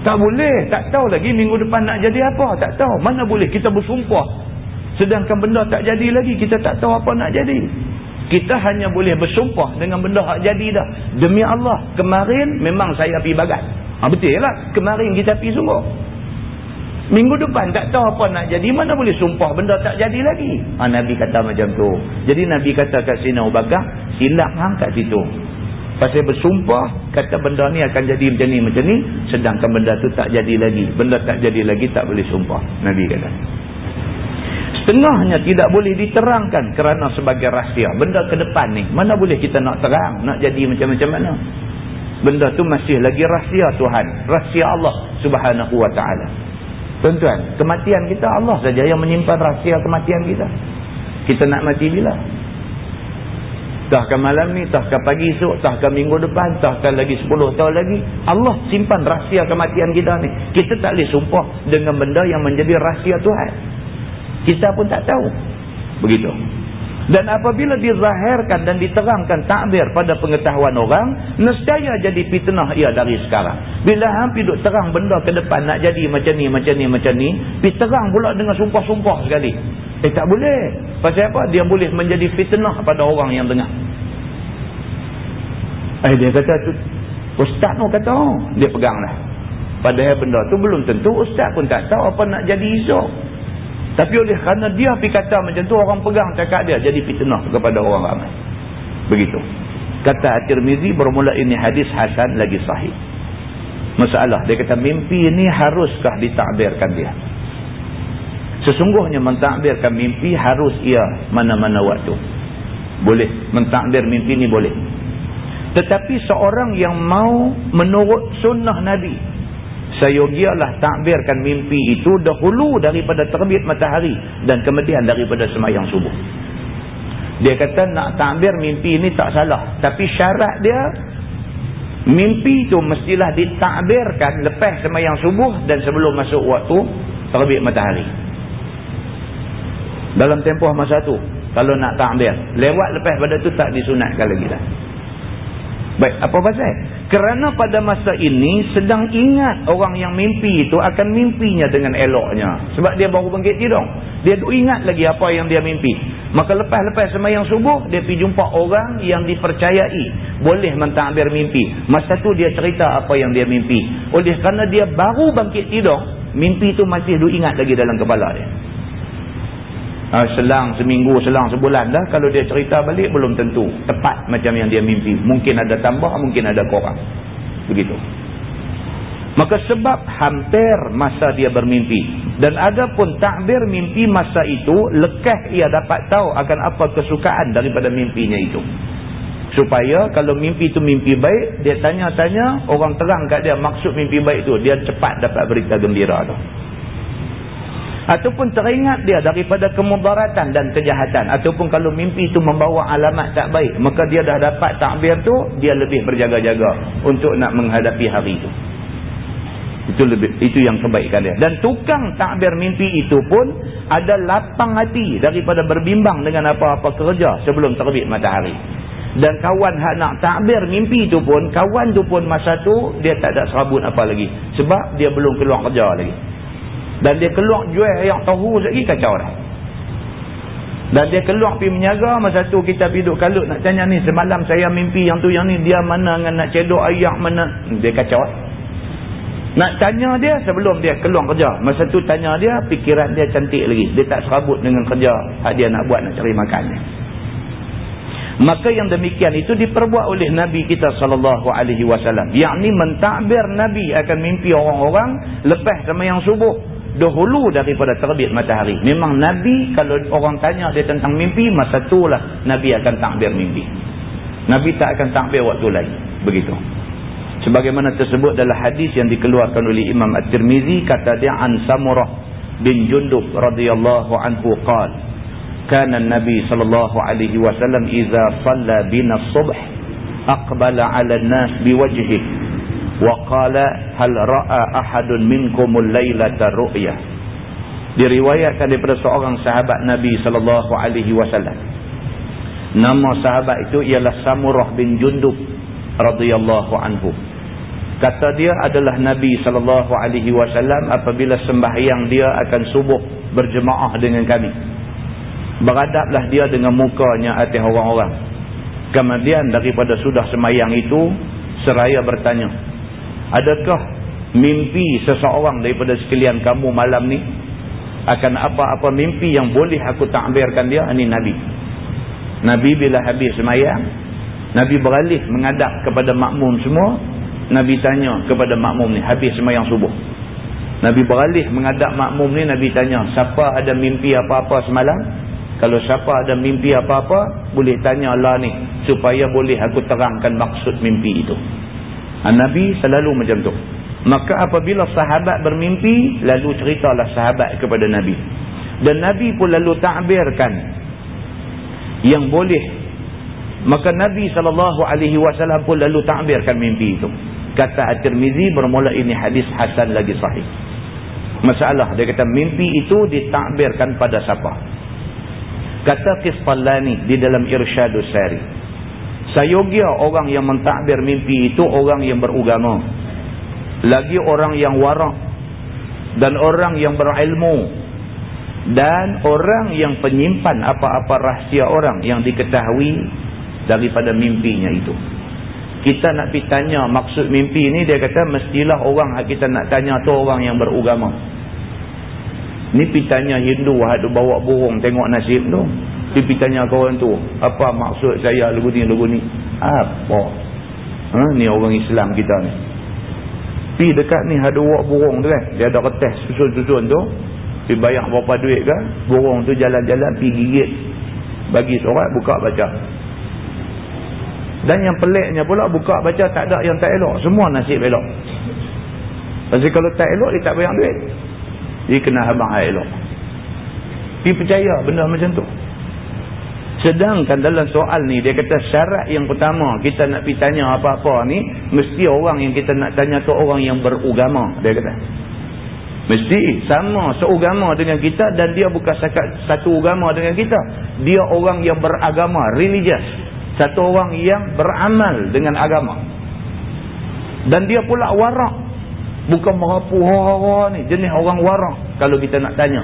tak boleh. Tak tahu lagi minggu depan nak jadi apa. Tak tahu. Mana boleh kita bersumpah. Sedangkan benda tak jadi lagi. Kita tak tahu apa nak jadi. Kita hanya boleh bersumpah dengan benda tak jadi dah. Demi Allah. Kemarin memang saya pergi bagat. Ha, betul lah. Kemarin kita pergi sungguh. Minggu depan tak tahu apa nak jadi. Mana boleh sumpah benda tak jadi lagi. Ha, Nabi kata macam tu. Jadi Nabi kata kat sini Ubagah. Silap hang kat situ. Pasal bersumpah, kata benda ni akan jadi macam ni, macam ni. Sedangkan benda tu tak jadi lagi. Benda tak jadi lagi, tak boleh sumpah. Nabi kata. Setengahnya tidak boleh diterangkan kerana sebagai rahsia. Benda ke depan ni, mana boleh kita nak terang, nak jadi macam-macam mana. Benda tu masih lagi rahsia Tuhan. Rahsia Allah subhanahu wa ta'ala. Tuan-tuan, kematian kita Allah saja yang menyimpan rahsia kematian kita. Kita nak mati bila? Tahkah malam ni, tahkah pagi esok, tahkah minggu depan, tahkah lagi 10 tahun lagi. Allah simpan rahsia kematian kita ni. Kita tak boleh sumpah dengan benda yang menjadi rahsia Tuhan. Kita pun tak tahu. Begitu. Dan apabila dizahirkan dan diterangkan takbir pada pengetahuan orang, nescaya jadi fitnah ia dari sekarang. Bila hampir duk terang benda ke depan nak jadi macam ni, macam ni, macam ni, pergi terang pula dengan sumpah-sumpah sekali. Eh tak boleh. Pasal apa? Dia boleh menjadi fitnah pada orang yang dengar. Eh dia kata tu, Ustaz tu kata, oh, dia pegang lah. Padahal benda tu belum tentu Ustaz pun tak tahu apa nak jadi esok. Tapi oleh kerana dia pergi kata macam tu, orang pegang cakap dia. Jadi fitnah kepada orang ramai. Begitu. Kata At-Tirmizi bermula ini hadis Hasan lagi sahih. Masalah. Dia kata mimpi ini haruskah ditakbirkan dia. Sesungguhnya mentakbirkan mimpi harus ia mana-mana waktu. Boleh. Mentakbir mimpi ini boleh. Tetapi seorang yang mau menurut sunnah Nabi sayogialah takbirkan mimpi itu dahulu daripada terbit matahari dan kemudian daripada semayang subuh dia kata nak takbir mimpi ini tak salah tapi syarat dia mimpi itu mestilah ditakbirkan lepas semayang subuh dan sebelum masuk waktu terbit matahari dalam tempoh masa tu kalau nak takbir lewat lepas pada tu tak disunatkan lagi dah Baik, apa pasal? Kerana pada masa ini sedang ingat orang yang mimpi itu akan mimpinya dengan eloknya. Sebab dia baru bangkit tidur. Dia tu ingat lagi apa yang dia mimpi. Maka lepas-lepas semayang subuh, dia pergi jumpa orang yang dipercayai. Boleh mentakbir mimpi. Masa tu dia cerita apa yang dia mimpi. Oleh kerana dia baru bangkit tidur, mimpi itu masih dia ingat lagi dalam kepala dia uh, selang seminggu, selang sebulan dah. Kalau dia cerita balik, belum tentu. Tepat macam yang dia mimpi. Mungkin ada tambah, mungkin ada kurang. Begitu. Maka sebab hampir masa dia bermimpi. Dan ada pun takbir mimpi masa itu, lekas ia dapat tahu akan apa kesukaan daripada mimpinya itu. Supaya kalau mimpi itu mimpi baik, dia tanya-tanya, orang terang kat dia maksud mimpi baik itu. Dia cepat dapat berita gembira tu ataupun teringat dia daripada kemudaratan dan kejahatan. Ataupun kalau mimpi itu membawa alamat tak baik maka dia dah dapat takbir tu dia lebih berjaga-jaga untuk nak menghadapi hari itu itu lebih itu yang kebaikan dia. Dan tukang takbir mimpi itu pun ada lapang hati daripada berbimbang dengan apa-apa kerja sebelum terbit matahari. Dan kawan hak nak takbir mimpi itu pun kawan tu pun masa tu dia tak ada serabut apa lagi. Sebab dia belum keluar kerja lagi dan dia keluar jual yang tahu lagi kacau dah. Dan dia keluar pergi menyaga masa tu kita duduk kalut nak tanya ni semalam saya mimpi yang tu yang ni dia mana dengan nak cedok ayak mana? Dia kacau. Nak tanya dia sebelum dia keluar kerja. Masa tu tanya dia fikiran dia cantik lagi. Dia tak serabut dengan kerja hak dia nak buat nak cari makan maka yang demikian itu diperbuat oleh Nabi kita alaihi wasallam. Yakni mentakbir Nabi akan mimpi orang-orang lepas sama yang subuh dahulu daripada terbit matahari. Memang Nabi kalau orang tanya dia tentang mimpi, masa itulah Nabi akan takbir mimpi. Nabi tak akan takbir waktu lain. Begitu. Sebagaimana tersebut dalam hadis yang dikeluarkan oleh Imam At-Tirmizi kata dia an Samurah bin Jundub radhiyallahu anhu qala kana Nabi sallallahu alaihi wasallam idza shalla bina as-subh aqbala 'ala an-nas biwajhihi waqala hal ra'a ahadun minkumul lailata ru'yah? Diriwayatkan daripada seorang sahabat Nabi sallallahu alaihi wasallam. Nama sahabat itu ialah Samurah bin Jundub radhiyallahu anhu. Kata dia adalah Nabi sallallahu alaihi wasallam apabila sembahyang dia akan subuh berjemaah dengan kami. Beradablah dia dengan mukanya atas orang-orang. Kemudian daripada sudah sembahyang itu seraya bertanya Adakah mimpi seseorang daripada sekalian kamu malam ni akan apa-apa mimpi yang boleh aku takbirkan dia? Ini Nabi. Nabi bila habis semayang, Nabi beralih mengadap kepada makmum semua. Nabi tanya kepada makmum ni, habis semayang subuh. Nabi beralih mengadap makmum ni, Nabi tanya, siapa ada mimpi apa-apa semalam? Kalau siapa ada mimpi apa-apa, boleh tanya Allah ni. Supaya boleh aku terangkan maksud mimpi itu. Nabi selalu macam tu. Maka apabila sahabat bermimpi, lalu ceritalah sahabat kepada Nabi. Dan Nabi pun lalu takbirkan yang boleh. Maka Nabi SAW pun lalu takbirkan mimpi itu. Kata At-Tirmizi bermula ini hadis Hasan lagi sahih. Masalah, dia kata mimpi itu ditakbirkan pada siapa? Kata Qisfallani di dalam Irsyadus Sari. Sayogia orang yang mentakbir mimpi itu orang yang berugama. Lagi orang yang warak. Dan orang yang berilmu. Dan orang yang penyimpan apa-apa rahsia orang yang diketahui daripada mimpinya itu. Kita nak pergi tanya maksud mimpi ini, dia kata mestilah orang kita nak tanya tu orang yang berugama. Ni pergi tanya Hindu, ada bawa burung tengok nasib tu. Pipi tanya kawan tu, apa maksud saya lagu ni, lagu ni? Apa? Ha, ni orang Islam kita ni. Pi dekat ni ada wak burung tu kan. Dia ada kertas susun-susun tu. Pi bayar berapa duit kan. Burung tu jalan-jalan pi gigit. Bagi surat, buka baca. Dan yang peliknya pula buka baca tak ada yang tak elok. Semua nasib elok. Pasal kalau tak elok, dia tak bayar duit. Dia kena abang elok. Dia percaya benda macam tu. Sedangkan dalam soal ni, dia kata syarat yang pertama, kita nak pergi tanya apa-apa ni, mesti orang yang kita nak tanya tu orang yang berugama. Dia kata. Mesti sama seugama dengan kita dan dia bukan satu agama dengan kita. Dia orang yang beragama, religious. Satu orang yang beramal dengan agama. Dan dia pula warak. Bukan merapu hara ni. Jenis orang warak kalau kita nak tanya.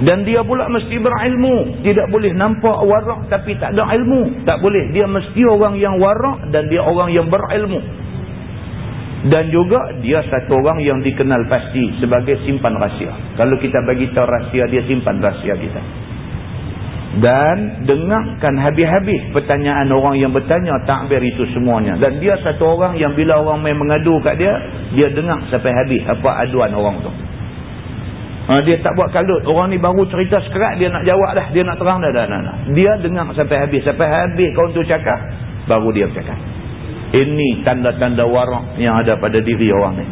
Dan dia pula mesti berilmu. Tidak boleh nampak warak tapi tak ada ilmu. Tak boleh. Dia mesti orang yang warak dan dia orang yang berilmu dan juga dia satu orang yang dikenal pasti sebagai simpan rahsia kalau kita bagi tahu rahsia dia simpan rahsia kita dan dengarkan habis-habis pertanyaan orang yang bertanya takbir itu semuanya dan dia satu orang yang bila orang main mengadu kat dia dia dengar sampai habis apa aduan orang tu ha, dia tak buat kalut orang ni baru cerita sekerat dia nak jawab dah dia nak terang dah, dah, dah, dah. dia dengar sampai habis sampai habis kau tu cakap baru dia bercakap ini tanda-tanda warak yang ada pada diri orang ni.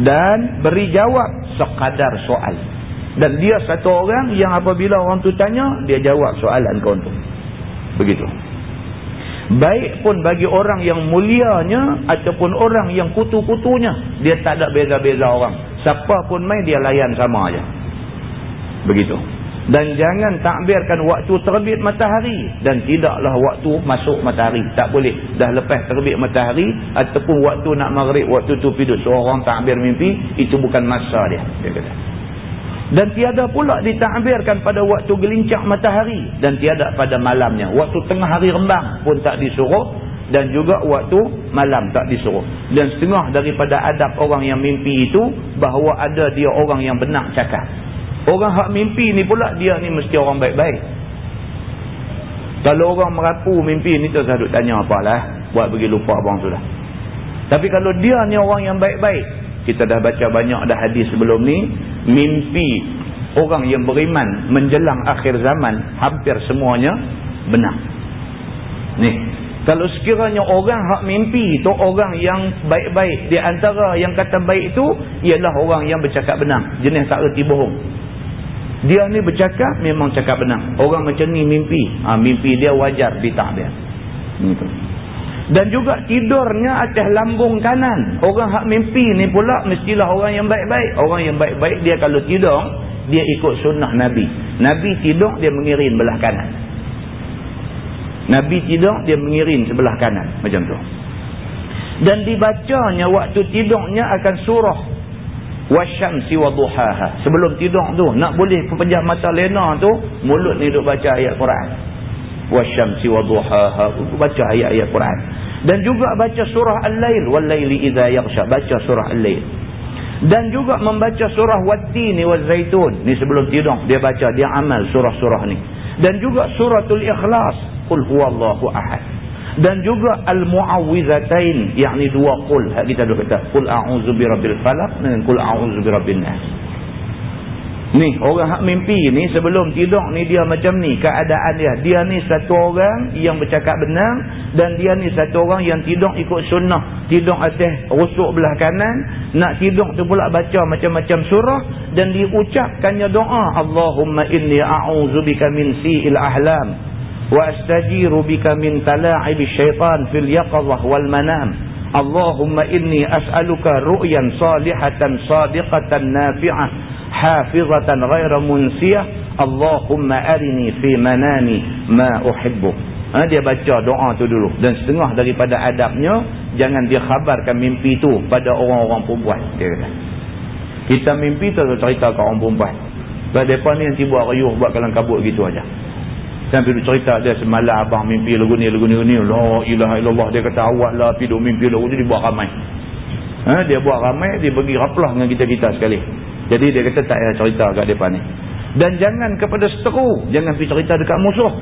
Dan beri jawab sekadar soal. Dan dia satu orang yang apabila orang tu tanya, dia jawab soalan kau tu. Begitu. Baik pun bagi orang yang mulianya ataupun orang yang kutu-kutunya, dia tak ada beza-beza orang. Siapa pun main dia layan sama aja. Begitu. Dan jangan takbirkan waktu terbit matahari. Dan tidaklah waktu masuk matahari. Tak boleh. Dah lepas terbit matahari ataupun waktu nak maghrib waktu tu pidut seorang takbir mimpi itu bukan masa dia. Dia kata. Dan tiada pula ditakbirkan pada waktu gelincak matahari. Dan tiada pada malamnya. Waktu tengah hari rembang pun tak disuruh dan juga waktu malam tak disuruh dan setengah daripada adab orang yang mimpi itu bahawa ada dia orang yang benar cakap Orang hak mimpi ni pula dia ni mesti orang baik-baik. Kalau orang merapu mimpi ni tu saya duk tanya apalah. Buat pergi lupa abang sudah. Tapi kalau dia ni orang yang baik-baik. Kita dah baca banyak dah hadis sebelum ni. Mimpi orang yang beriman menjelang akhir zaman. Hampir semuanya benar. Ni. Kalau sekiranya orang hak mimpi tu orang yang baik-baik. Di antara yang kata baik tu. Ialah orang yang bercakap benar. Jenis tak erti bohong. Dia ni bercakap memang cakap benar. Orang macam ni mimpi. Ha, mimpi dia wajar ditakbir. Gitu. Dan juga tidurnya atas lambung kanan. Orang hak mimpi ni pula mestilah orang yang baik-baik. Orang yang baik-baik dia kalau tidur, dia ikut sunnah Nabi. Nabi tidur, dia mengirim belah kanan. Nabi tidur, dia mengirim sebelah kanan. Macam tu. Dan dibacanya waktu tidurnya akan surah. Wasyamsi waduhaha sebelum tidur tu nak boleh pejam mata lena tu mulut ni duk baca ayat Quran. Wasyamsi waduhaha baca ayat-ayat Quran. Dan juga baca surah al-lail. Wal-laili idza yaghsha. Baca surah al-lail. Dan juga membaca surah wattini wazaitun ni sebelum tidur dia baca dia amal surah-surah ni dan juga suratul ikhlas qul huwallahu ahad. Dan juga al-muawwizatain yakni dua qul. Kita dah kata qul a'udzu birabbil falaq dan qul a'udzu birabbin nas Ni orang hak mimpi ni sebelum tidur ni dia macam ni keadaan dia. Dia ni satu orang yang bercakap benar dan dia ni satu orang yang tidur ikut sunnah. Tidur atas rusuk belah kanan. Nak tidur tu pula baca macam-macam surah dan diucapkannya doa. Allahumma inni a'udzubika min si'il ahlam. Wa astajirubika min talaib syaitan fil yaqallah wal manam. Allahumma inni as'aluka ru'yan salihatan sadiqatan nafi'ah hafizatan ghaira munsiyah. Allahumma arini fi manami ma uhibbu. Ha, dia baca doa tu dulu. Dan setengah daripada adabnya jangan dia khabarkan mimpi tu pada orang-orang perempuan dia kata. Kita mimpi tu cerita ke orang perempuan. Pada depan ni nanti buat rayuh buat kalang kabut gitu aja. Sampai dia cerita dia semalam abang mimpi lagu ni, lagu ni, ni. La ilaha illallah. Dia kata awak lah piduk mimpi lagu ni. Buat ramai. Ha? Dia buat ramai, dia bagi raplah dengan kita-kita sekali. Jadi dia kata tak payah cerita kat depan ni. Dan jangan kepada seteru. Jangan pergi cerita dekat musuh.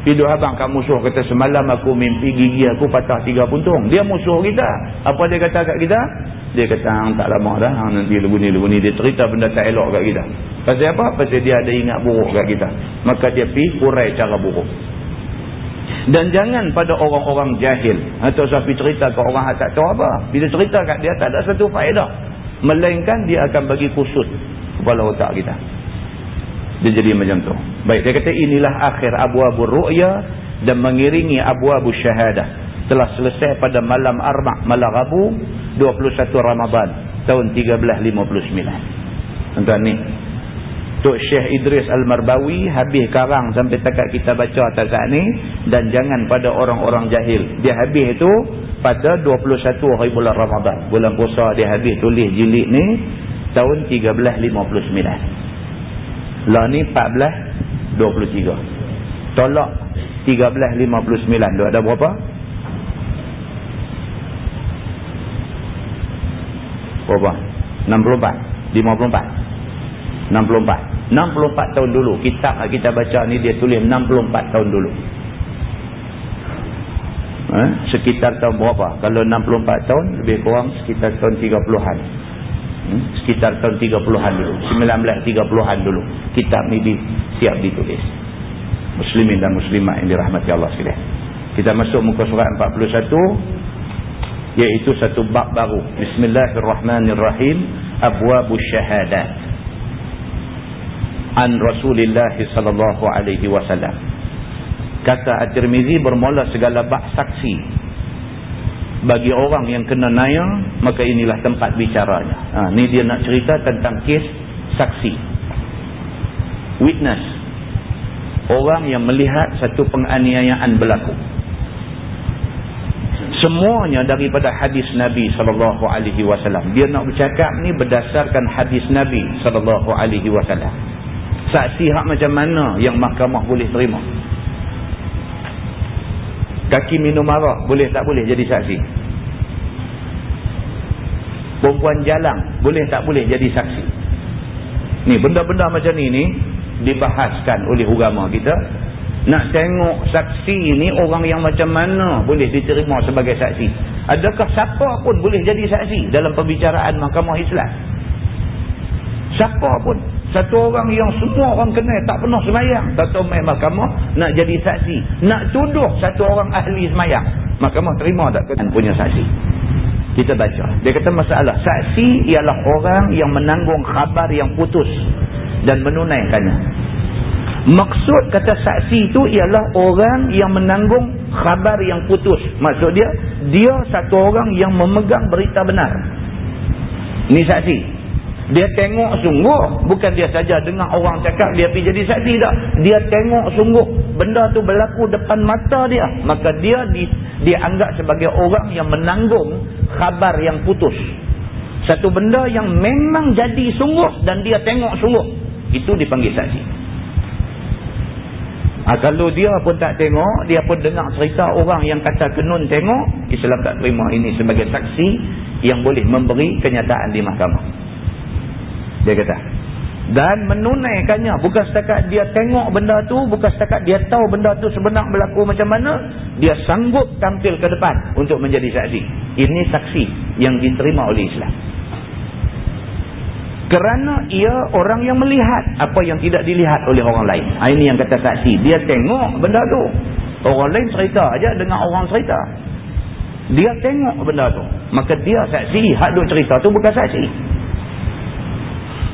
Piduk abang kat musuh kata semalam aku mimpi gigi aku patah tiga puntung. Dia musuh kita. Apa dia kata kat kita? Dia kata hang tak lama dah. Hang nanti lagu ni lagu ni. Dia cerita benda tak elok kat kita. Pasal apa? Pasal dia ada ingat buruk kat kita. Maka dia pergi urai cara buruk. Dan jangan pada orang-orang jahil. Atau saya cerita ke orang yang tak tahu apa. Bila cerita kat dia tak ada satu faedah. Melainkan dia akan bagi kusut kepala otak kita. Dia jadi macam tu. Baik, dia kata inilah akhir abu-abu ru'ya dan mengiringi abu-abu syahadah. Telah selesai pada malam arba' malam rabu 21 Ramadan tahun 1359. Tuan ni. Tok Syekh Idris Al-Marbawi habis karang sampai takat kita baca atas saat ni dan jangan pada orang-orang jahil. Dia habis itu pada 21 hari bulan Ramadan. Bulan puasa dia habis tulis jilid ni tahun 1359. Lah ni 14 23. Tolak 13.59 tu ada berapa? Berapa? 64 54 64 64 tahun dulu kitab kita baca ni dia tulis 64 tahun dulu eh? sekitar tahun berapa? kalau 64 tahun lebih kurang sekitar tahun 30an hmm? sekitar tahun 30-an dulu. 1930-an dulu. Kitab ni di, siap ditulis. Muslimin dan muslimat yang dirahmati Allah sekalian. Kita masuk muka surat 41 iaitu satu bab baru. Bismillahirrahmanirrahim. Abwabu syahadat an rasulillah sallallahu alaihi wasallam. Kata at-tirmizi bermula segala bab saksi bagi orang yang kena naya maka inilah tempat bicaranya. Ha, ni dia nak cerita tentang kes saksi. Witness. Orang yang melihat satu penganiayaan berlaku. Semuanya daripada hadis Nabi SAW dia nak bercakap ni berdasarkan hadis Nabi SAW saksi hak macam mana yang mahkamah boleh terima kaki minum arak boleh tak boleh jadi saksi? Perempuan jalan boleh tak boleh jadi saksi? Ni benda-benda macam ni ni dibahaskan oleh agama kita. Nak tengok saksi ni orang yang macam mana boleh diterima sebagai saksi. Adakah siapa pun boleh jadi saksi dalam pembicaraan mahkamah Islam? Siapa pun satu orang yang semua orang kenal tak pernah semayang. Satu main mahkamah nak jadi saksi. Nak tuduh satu orang ahli semayang. Mahkamah terima tak kan punya saksi. Kita baca. Dia kata masalah. Saksi ialah orang yang menanggung khabar yang putus. Dan menunaikannya. Maksud kata saksi itu ialah orang yang menanggung khabar yang putus. Maksud dia, dia satu orang yang memegang berita benar. Ini saksi. Dia tengok sungguh. Bukan dia saja dengar orang cakap dia pergi jadi saksi tak. Dia tengok sungguh. Benda tu berlaku depan mata dia. Maka dia di, dia anggap sebagai orang yang menanggung khabar yang putus. Satu benda yang memang jadi sungguh dan dia tengok sungguh. Itu dipanggil saksi. Ha, kalau dia pun tak tengok, dia pun dengar cerita orang yang kata kenun tengok, Islam tak terima ini sebagai saksi yang boleh memberi kenyataan di mahkamah dia kata dan menunaikannya bukan setakat dia tengok benda tu bukan setakat dia tahu benda tu sebenar berlaku macam mana dia sanggup tampil ke depan untuk menjadi saksi. Ini saksi yang diterima oleh Islam. Kerana ia orang yang melihat apa yang tidak dilihat oleh orang lain. Ha, ini yang kata saksi. Dia tengok benda tu. Orang lain cerita aja dengan orang cerita. Dia tengok benda tu. Maka dia saksi. Hak duk cerita tu bukan saksi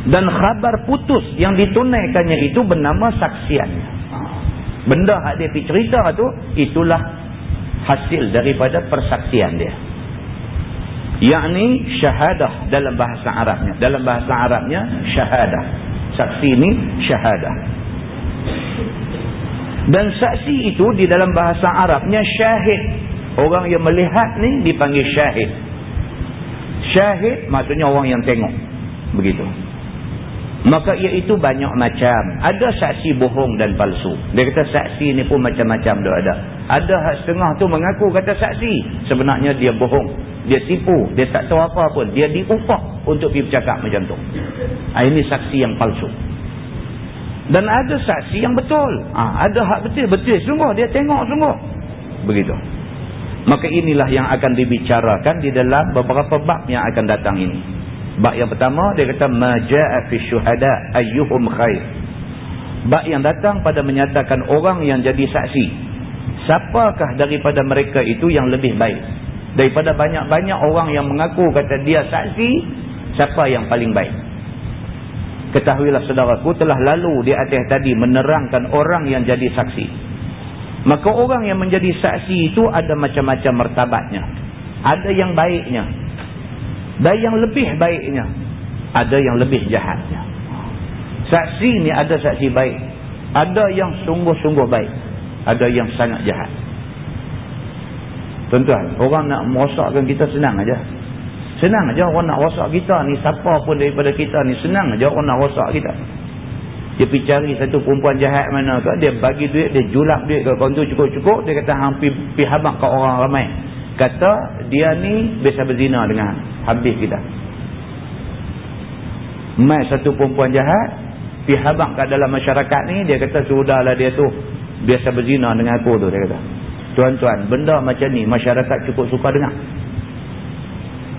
dan khabar putus yang ditunaikannya itu bernama saksiannya. Benda yang dia pergi cerita tu, itulah hasil daripada persaksian dia. Yang ni syahadah dalam bahasa Arabnya. Dalam bahasa Arabnya syahadah. Saksi ni syahadah. Dan saksi itu di dalam bahasa Arabnya syahid. Orang yang melihat ni dipanggil syahid. Syahid maksudnya orang yang tengok. Begitu. Maka iaitu banyak macam. Ada saksi bohong dan palsu. Dia kata saksi ni pun macam-macam dia ada. Ada setengah tu mengaku kata saksi. Sebenarnya dia bohong. Dia tipu. Dia tak tahu apa pun. Dia diupah untuk pergi bercakap macam tu. Ha, ini saksi yang palsu. Dan ada saksi yang betul. Ha, ada hak betul. Betul sungguh. Dia tengok sungguh. Begitu. Maka inilah yang akan dibicarakan di dalam beberapa bab yang akan datang ini. Bab yang pertama dia kata majaa fi syuhada ayyuhum khair. Bab yang datang pada menyatakan orang yang jadi saksi. Siapakah daripada mereka itu yang lebih baik? Daripada banyak-banyak orang yang mengaku kata dia saksi, siapa yang paling baik ketahuilah saudaraku telah lalu di atas tadi menerangkan orang yang jadi saksi maka orang yang menjadi saksi itu ada macam-macam mertabatnya ada yang baiknya dan yang lebih baiknya ada yang lebih jahatnya saksi ni ada saksi baik ada yang sungguh-sungguh baik ada yang sangat jahat tuan-tuan orang nak merosakkan kita senang aja Senang aja orang nak rosak kita ni. Siapa pun daripada kita ni. Senang aja orang nak rosak kita. Dia pergi cari satu perempuan jahat mana ke. Dia bagi duit. Dia julap duit ke kawan tu cukup-cukup. Dia kata hampir pergi habak ke orang ramai. Kata dia ni biasa berzina dengan habis kita. Mai satu perempuan jahat. Pergi habak ke dalam masyarakat ni. Dia kata sudahlah dia tu. Biasa berzina dengan aku tu. Dia kata. Tuan-tuan benda macam ni masyarakat cukup suka dengar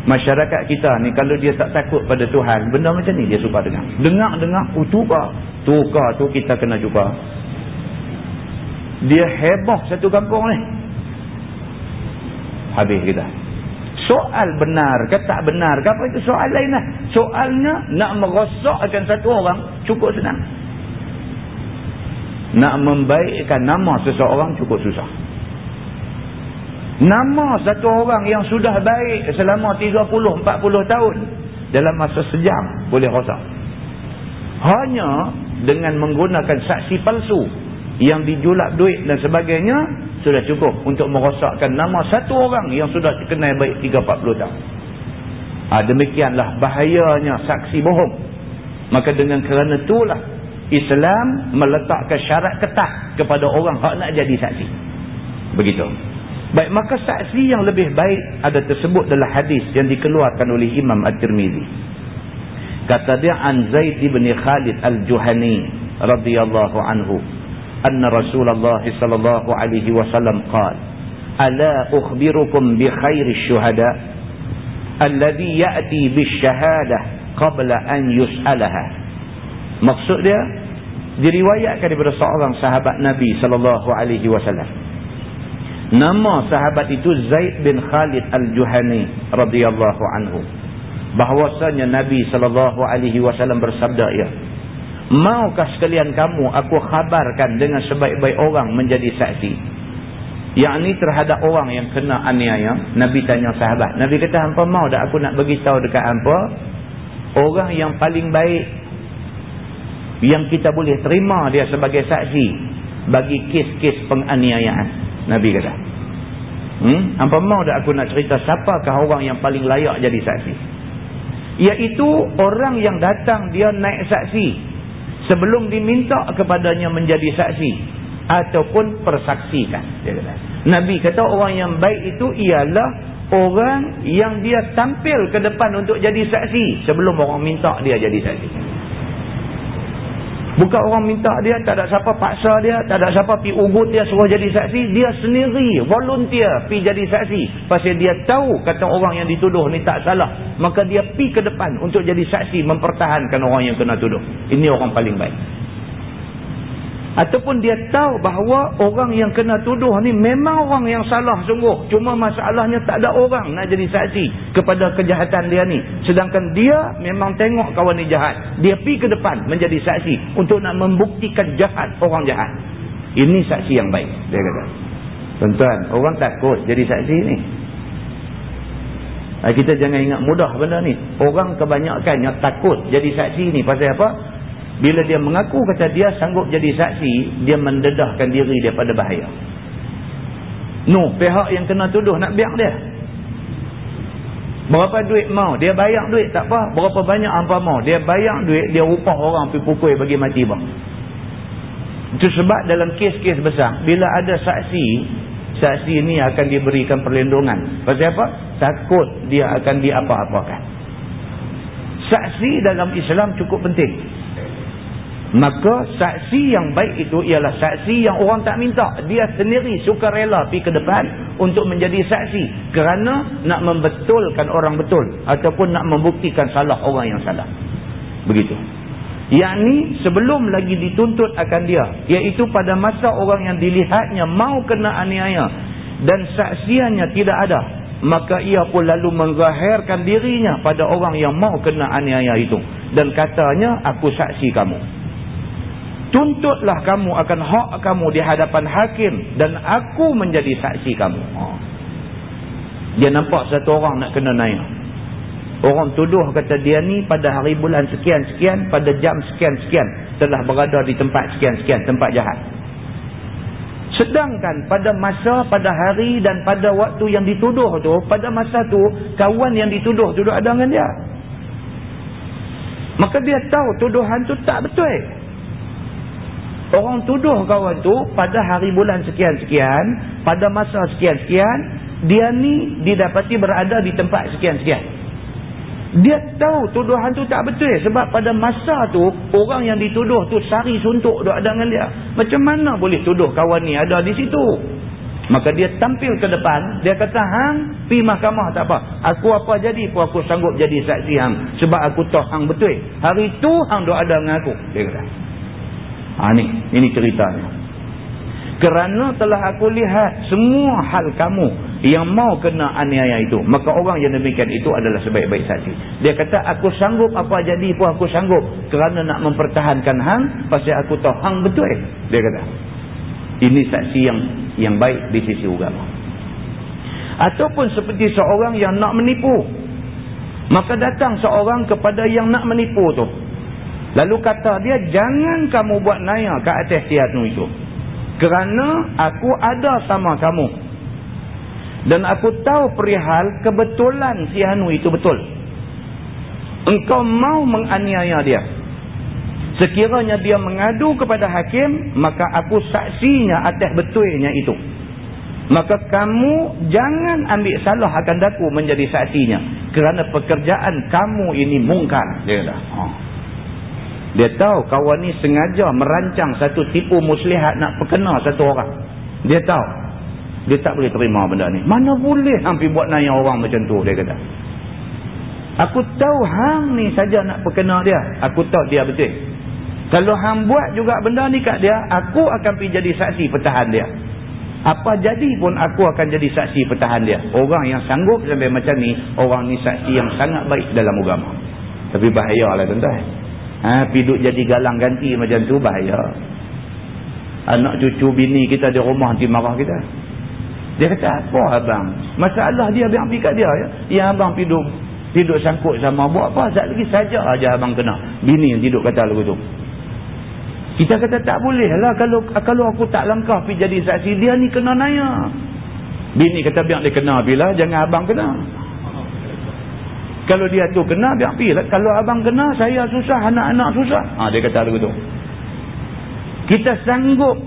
masyarakat kita ni kalau dia tak takut pada Tuhan benda macam ni dia suka dengar dengar-dengar oh tukar tukar tu kita kena juga dia heboh satu kampung ni habis kita soal benar ke tak benar ke apa itu soal lain lah soalnya nak merosakkan satu orang cukup senang nak membaikkan nama seseorang cukup susah Nama satu orang yang sudah baik selama 30-40 tahun. Dalam masa sejam boleh rosak. Hanya dengan menggunakan saksi palsu. Yang dijulak duit dan sebagainya. Sudah cukup untuk merosakkan nama satu orang yang sudah kenal baik 30-40 tahun. Ha, demikianlah bahayanya saksi bohong. Maka dengan kerana itulah. Islam meletakkan syarat ketat kepada orang yang nak jadi saksi. Begitu. Baik, maka saksi yang lebih baik ada tersebut dalam hadis yang dikeluarkan oleh Imam At-Tirmizi. Kata dia an Zaid bin Khalid Al-Juhani radhiyallahu anhu, anna Rasulullah sallallahu alaihi wasallam qala, "Ala ukhbirukum bi khairi syuhada alladhi ya'ti bish-shahadah qabla an yus'alaha." Maksud dia diriwayatkan daripada seorang sahabat Nabi sallallahu alaihi wasallam Nama sahabat itu Zaid bin Khalid Al-Juhani radhiyallahu anhu. Bahwasanya Nabi sallallahu alaihi wasallam bersabda ya. Maukah sekalian kamu aku khabarkan dengan sebaik-baik orang menjadi saksi? Yang ini terhadap orang yang kena aniaya. Nabi tanya sahabat. Nabi kata, hampa mau tak aku nak beritahu dekat hampa? Orang yang paling baik. Yang kita boleh terima dia sebagai saksi. Bagi kes-kes penganiayaan. Nabi kata. Hmm? Apa mau dah aku nak cerita siapakah orang yang paling layak jadi saksi? Iaitu orang yang datang dia naik saksi. Sebelum diminta kepadanya menjadi saksi. Ataupun persaksikan. Dia kata. Nabi kata orang yang baik itu ialah orang yang dia tampil ke depan untuk jadi saksi. Sebelum orang minta dia jadi saksi. Bukan orang minta dia, tak ada siapa paksa dia, tak ada siapa pi ugut dia suruh jadi saksi. Dia sendiri, volunteer pi jadi saksi. Pasal dia tahu kata orang yang dituduh ni tak salah. Maka dia pi ke depan untuk jadi saksi mempertahankan orang yang kena tuduh. Ini orang paling baik. Ataupun dia tahu bahawa orang yang kena tuduh ni memang orang yang salah sungguh. Cuma masalahnya tak ada orang nak jadi saksi kepada kejahatan dia ni. Sedangkan dia memang tengok kawan ni jahat. Dia pi ke depan menjadi saksi untuk nak membuktikan jahat orang jahat. Ini saksi yang baik. Dia kata. Tuan-tuan, orang takut jadi saksi ni. Kita jangan ingat mudah benda ni. Orang kebanyakan yang takut jadi saksi ni. Pasal apa? Bila dia mengaku kata dia sanggup jadi saksi, dia mendedahkan diri daripada bahaya. No, pihak yang kena tuduh nak biar dia. Berapa duit mau? Dia bayar duit tak apa. Berapa banyak apa mau? Dia bayar duit, dia upah orang pergi pukul bagi mati bang. Itu sebab dalam kes-kes besar, bila ada saksi, saksi ini akan diberikan perlindungan. Pasal apa? Takut dia akan diapa-apakan. Saksi dalam Islam cukup penting. Maka saksi yang baik itu ialah saksi yang orang tak minta. Dia sendiri suka rela pergi ke depan untuk menjadi saksi. Kerana nak membetulkan orang betul. Ataupun nak membuktikan salah orang yang salah. Begitu. Yang ni sebelum lagi dituntut akan dia. Iaitu pada masa orang yang dilihatnya mau kena aniaya. Dan saksiannya tidak ada. maka ia pun lalu menggahirkan dirinya pada orang yang mau kena aniaya itu dan katanya aku saksi kamu tuntutlah kamu akan hak kamu di hadapan hakim dan aku menjadi saksi kamu ha. dia nampak satu orang nak kena naik orang tuduh kata dia ni pada hari bulan sekian-sekian pada jam sekian-sekian telah berada di tempat sekian-sekian tempat jahat Sedangkan pada masa, pada hari dan pada waktu yang dituduh tu, pada masa tu, kawan yang dituduh tu ada dengan dia. Maka dia tahu tuduhan tu tak betul. Orang tuduh kawan tu pada hari bulan sekian-sekian, pada masa sekian-sekian, dia ni didapati berada di tempat sekian-sekian. Dia tahu tuduhan tu tak betul sebab pada masa tu orang yang dituduh tu sari suntuk duk ada dengan dia. Macam mana boleh tuduh kawan ni ada di situ? Maka dia tampil ke depan, dia kata, "Hang, pi mahkamah tak apa. Aku apa jadi pun aku sanggup jadi saksi hang sebab aku tahu hang betul. Hari tu hang duk ada dengan aku." Dia kata. Ha ni, ini ceritanya. Kerana telah aku lihat semua hal kamu yang mau kena aniaya itu. Maka orang yang demikian itu adalah sebaik-baik saksi. Dia kata aku sanggup apa jadi pun aku sanggup. Kerana nak mempertahankan hang. Pasal aku tahu hang betul. Dia kata. Ini saksi yang yang baik di sisi agama. Ataupun seperti seorang yang nak menipu. Maka datang seorang kepada yang nak menipu tu. Lalu kata dia jangan kamu buat naya ke atas tiatmu itu. Kerana aku ada sama kamu. Dan aku tahu perihal kebetulan si Hanu itu betul. Engkau mau menganiaya dia. Sekiranya dia mengadu kepada hakim, maka aku saksinya atas betulnya itu. Maka kamu jangan ambil salah akan daku menjadi saksinya. Kerana pekerjaan kamu ini mungkar. Dia kata. Ha. Dia tahu kawan ni sengaja merancang satu tipu muslihat nak perkena satu orang. Dia tahu. Dia tak boleh terima benda ni. Mana boleh hampir buat naya orang macam tu, dia kata. Aku tahu hang ni saja nak perkena dia. Aku tahu dia betul. Kalau hang buat juga benda ni kat dia, aku akan pergi jadi saksi pertahan dia. Apa jadi pun aku akan jadi saksi pertahan dia. Orang yang sanggup sampai macam ni, orang ni saksi yang sangat baik dalam agama. Tapi bahayalah tuan-tuan. Ha, piduk jadi galang ganti macam tu bahaya. Anak cucu bini kita di rumah nanti marah kita. Dia kata, apa abang? Masalah dia biar pergi kat dia. Ya, ya abang piduk, piduk sangkut sama. Buat apa? Sekejap lagi saja aja abang kena. Bini yang tidur kata lagu tu. Kita kata tak boleh lah kalau kalau aku tak langkah pergi jadi saksi dia ni kena naya. Bini kata biar dia kena bila jangan abang kena. Kalau dia tu kena, biar pergi. Lah. Kalau abang kena, saya susah, anak-anak susah. Ha, dia kata begitu. Kita sanggup.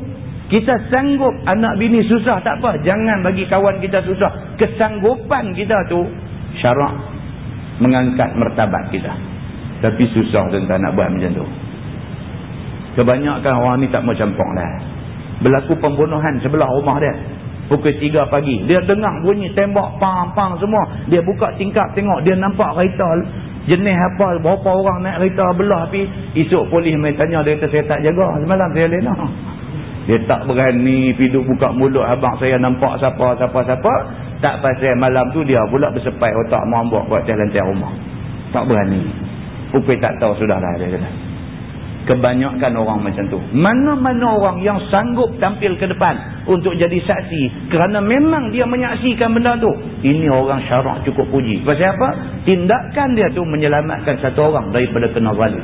Kita sanggup anak bini susah, tak apa. Jangan bagi kawan kita susah. Kesanggupan kita tu, syarak mengangkat mertabat kita. Tapi susah tentang nak buat macam tu. Kebanyakan orang ni tak mau campur dah. Berlaku pembunuhan sebelah rumah dia pukul 3 pagi. Dia dengar bunyi tembak pang-pang semua. Dia buka tingkap tengok dia nampak kereta jenis apa berapa orang naik kereta belah api. Esok polis main tanya dia kata saya tak jaga. Semalam saya lena. Dia tak berani piduk buka mulut abang saya nampak siapa siapa siapa. Tak pasal malam tu dia pula bersepai otak mambok buat lantai rumah. Tak berani. Pukul tak tahu sudah lah dia kata Kebanyakan orang macam tu. Mana-mana orang yang sanggup tampil ke depan untuk jadi saksi. Kerana memang dia menyaksikan benda tu. Ini orang syarak cukup puji. Pasal apa? Tindakan dia tu menyelamatkan satu orang daripada kena zalim.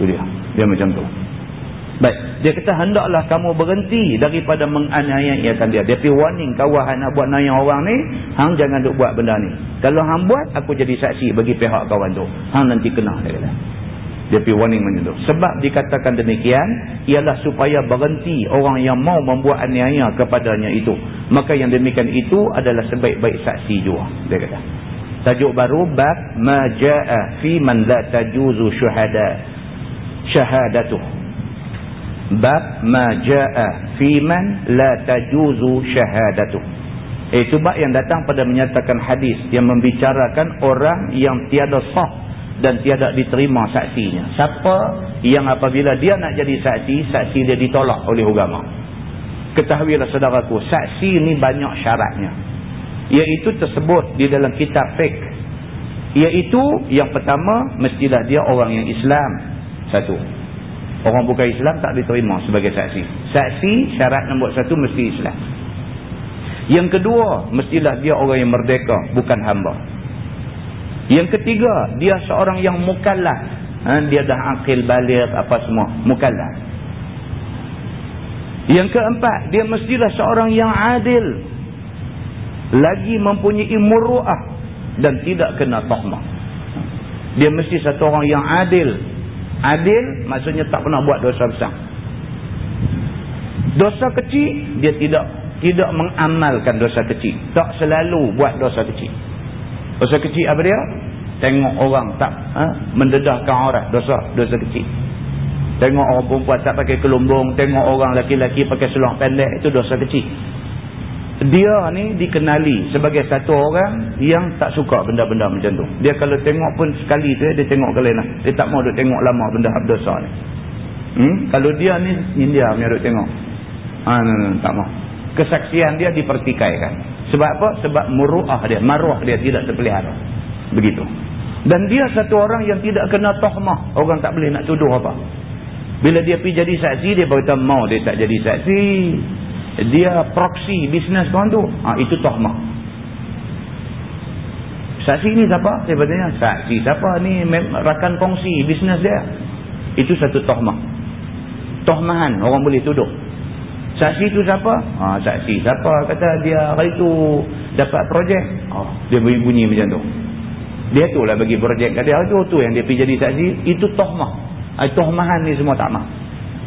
Itu dia. Dia macam tu. Baik. Dia kata hendaklah kamu berhenti daripada menganiayakan dia. Dia pergi warning kawan nak buat nanya orang ni. Hang jangan duk buat benda ni. Kalau hang buat, aku jadi saksi bagi pihak kawan tu. Hang nanti kena. Dia kata. Dia pergi warning macam tu. Sebab dikatakan demikian, ialah supaya berhenti orang yang mau membuat aniaya kepadanya itu. Maka yang demikian itu adalah sebaik-baik saksi jua. Dia kata. Tajuk baru, Bab Maja'a fi man la tajuzu syuhada syahadatuh. Bab Maja'a fi man la tajuzu syahadatuh. Itu bab yang datang pada menyatakan hadis yang membicarakan orang yang tiada sah dan tiada diterima saksinya. Siapa yang apabila dia nak jadi saksi, saksi dia ditolak oleh agama. Ketahuilah saudaraku, saksi ni banyak syaratnya. iaitu tersebut di dalam kitab fiqh iaitu yang pertama mestilah dia orang yang Islam satu orang bukan Islam tak diterima sebagai saksi saksi syarat nombor satu mesti Islam yang kedua mestilah dia orang yang merdeka bukan hamba yang ketiga dia seorang yang mukallaf ha, dia dah akil balik apa semua mukallaf yang keempat dia mestilah seorang yang adil lagi mempunyai muru'ah dan tidak kena tohmah. Dia mesti satu orang yang adil. Adil maksudnya tak pernah buat dosa besar. Dosa kecil dia tidak tidak mengamalkan dosa kecil. Tak selalu buat dosa kecil. Dosa kecil apa dia? Tengok orang tak ha? mendedahkan orang dosa dosa kecil. Tengok orang perempuan tak pakai kelumbung, tengok orang laki-laki pakai seluar pendek itu dosa kecil dia ni dikenali sebagai satu orang yang tak suka benda-benda macam tu. Dia kalau tengok pun sekali tu dia tengok kali lah. Dia tak mau duk tengok lama benda abdosa ni. Hmm? Kalau dia ni, ni dia punya duk tengok. Ha, no, no, tak mau. Kesaksian dia dipertikaikan. Sebab apa? Sebab muruah dia, maruah dia tidak terpelihara. Begitu. Dan dia satu orang yang tidak kena tohmah. Orang tak boleh nak tuduh apa. Bila dia pergi jadi saksi, dia berkata mau dia tak jadi saksi dia proxy bisnes tuan tu ha, itu tohmah saksi ni siapa saya bertanya saksi siapa ni rakan kongsi bisnes dia itu satu tohmah tohmahan orang boleh tuduh saksi tu siapa? Ha, saksi siapa? Kata dia hari tu dapat projek. Oh, dia bunyi-bunyi macam tu. Dia tu lah bagi projek. Kat dia tu, tu yang dia pergi jadi saksi. Itu tohmah. Ha, tohmahan ni semua tak mah.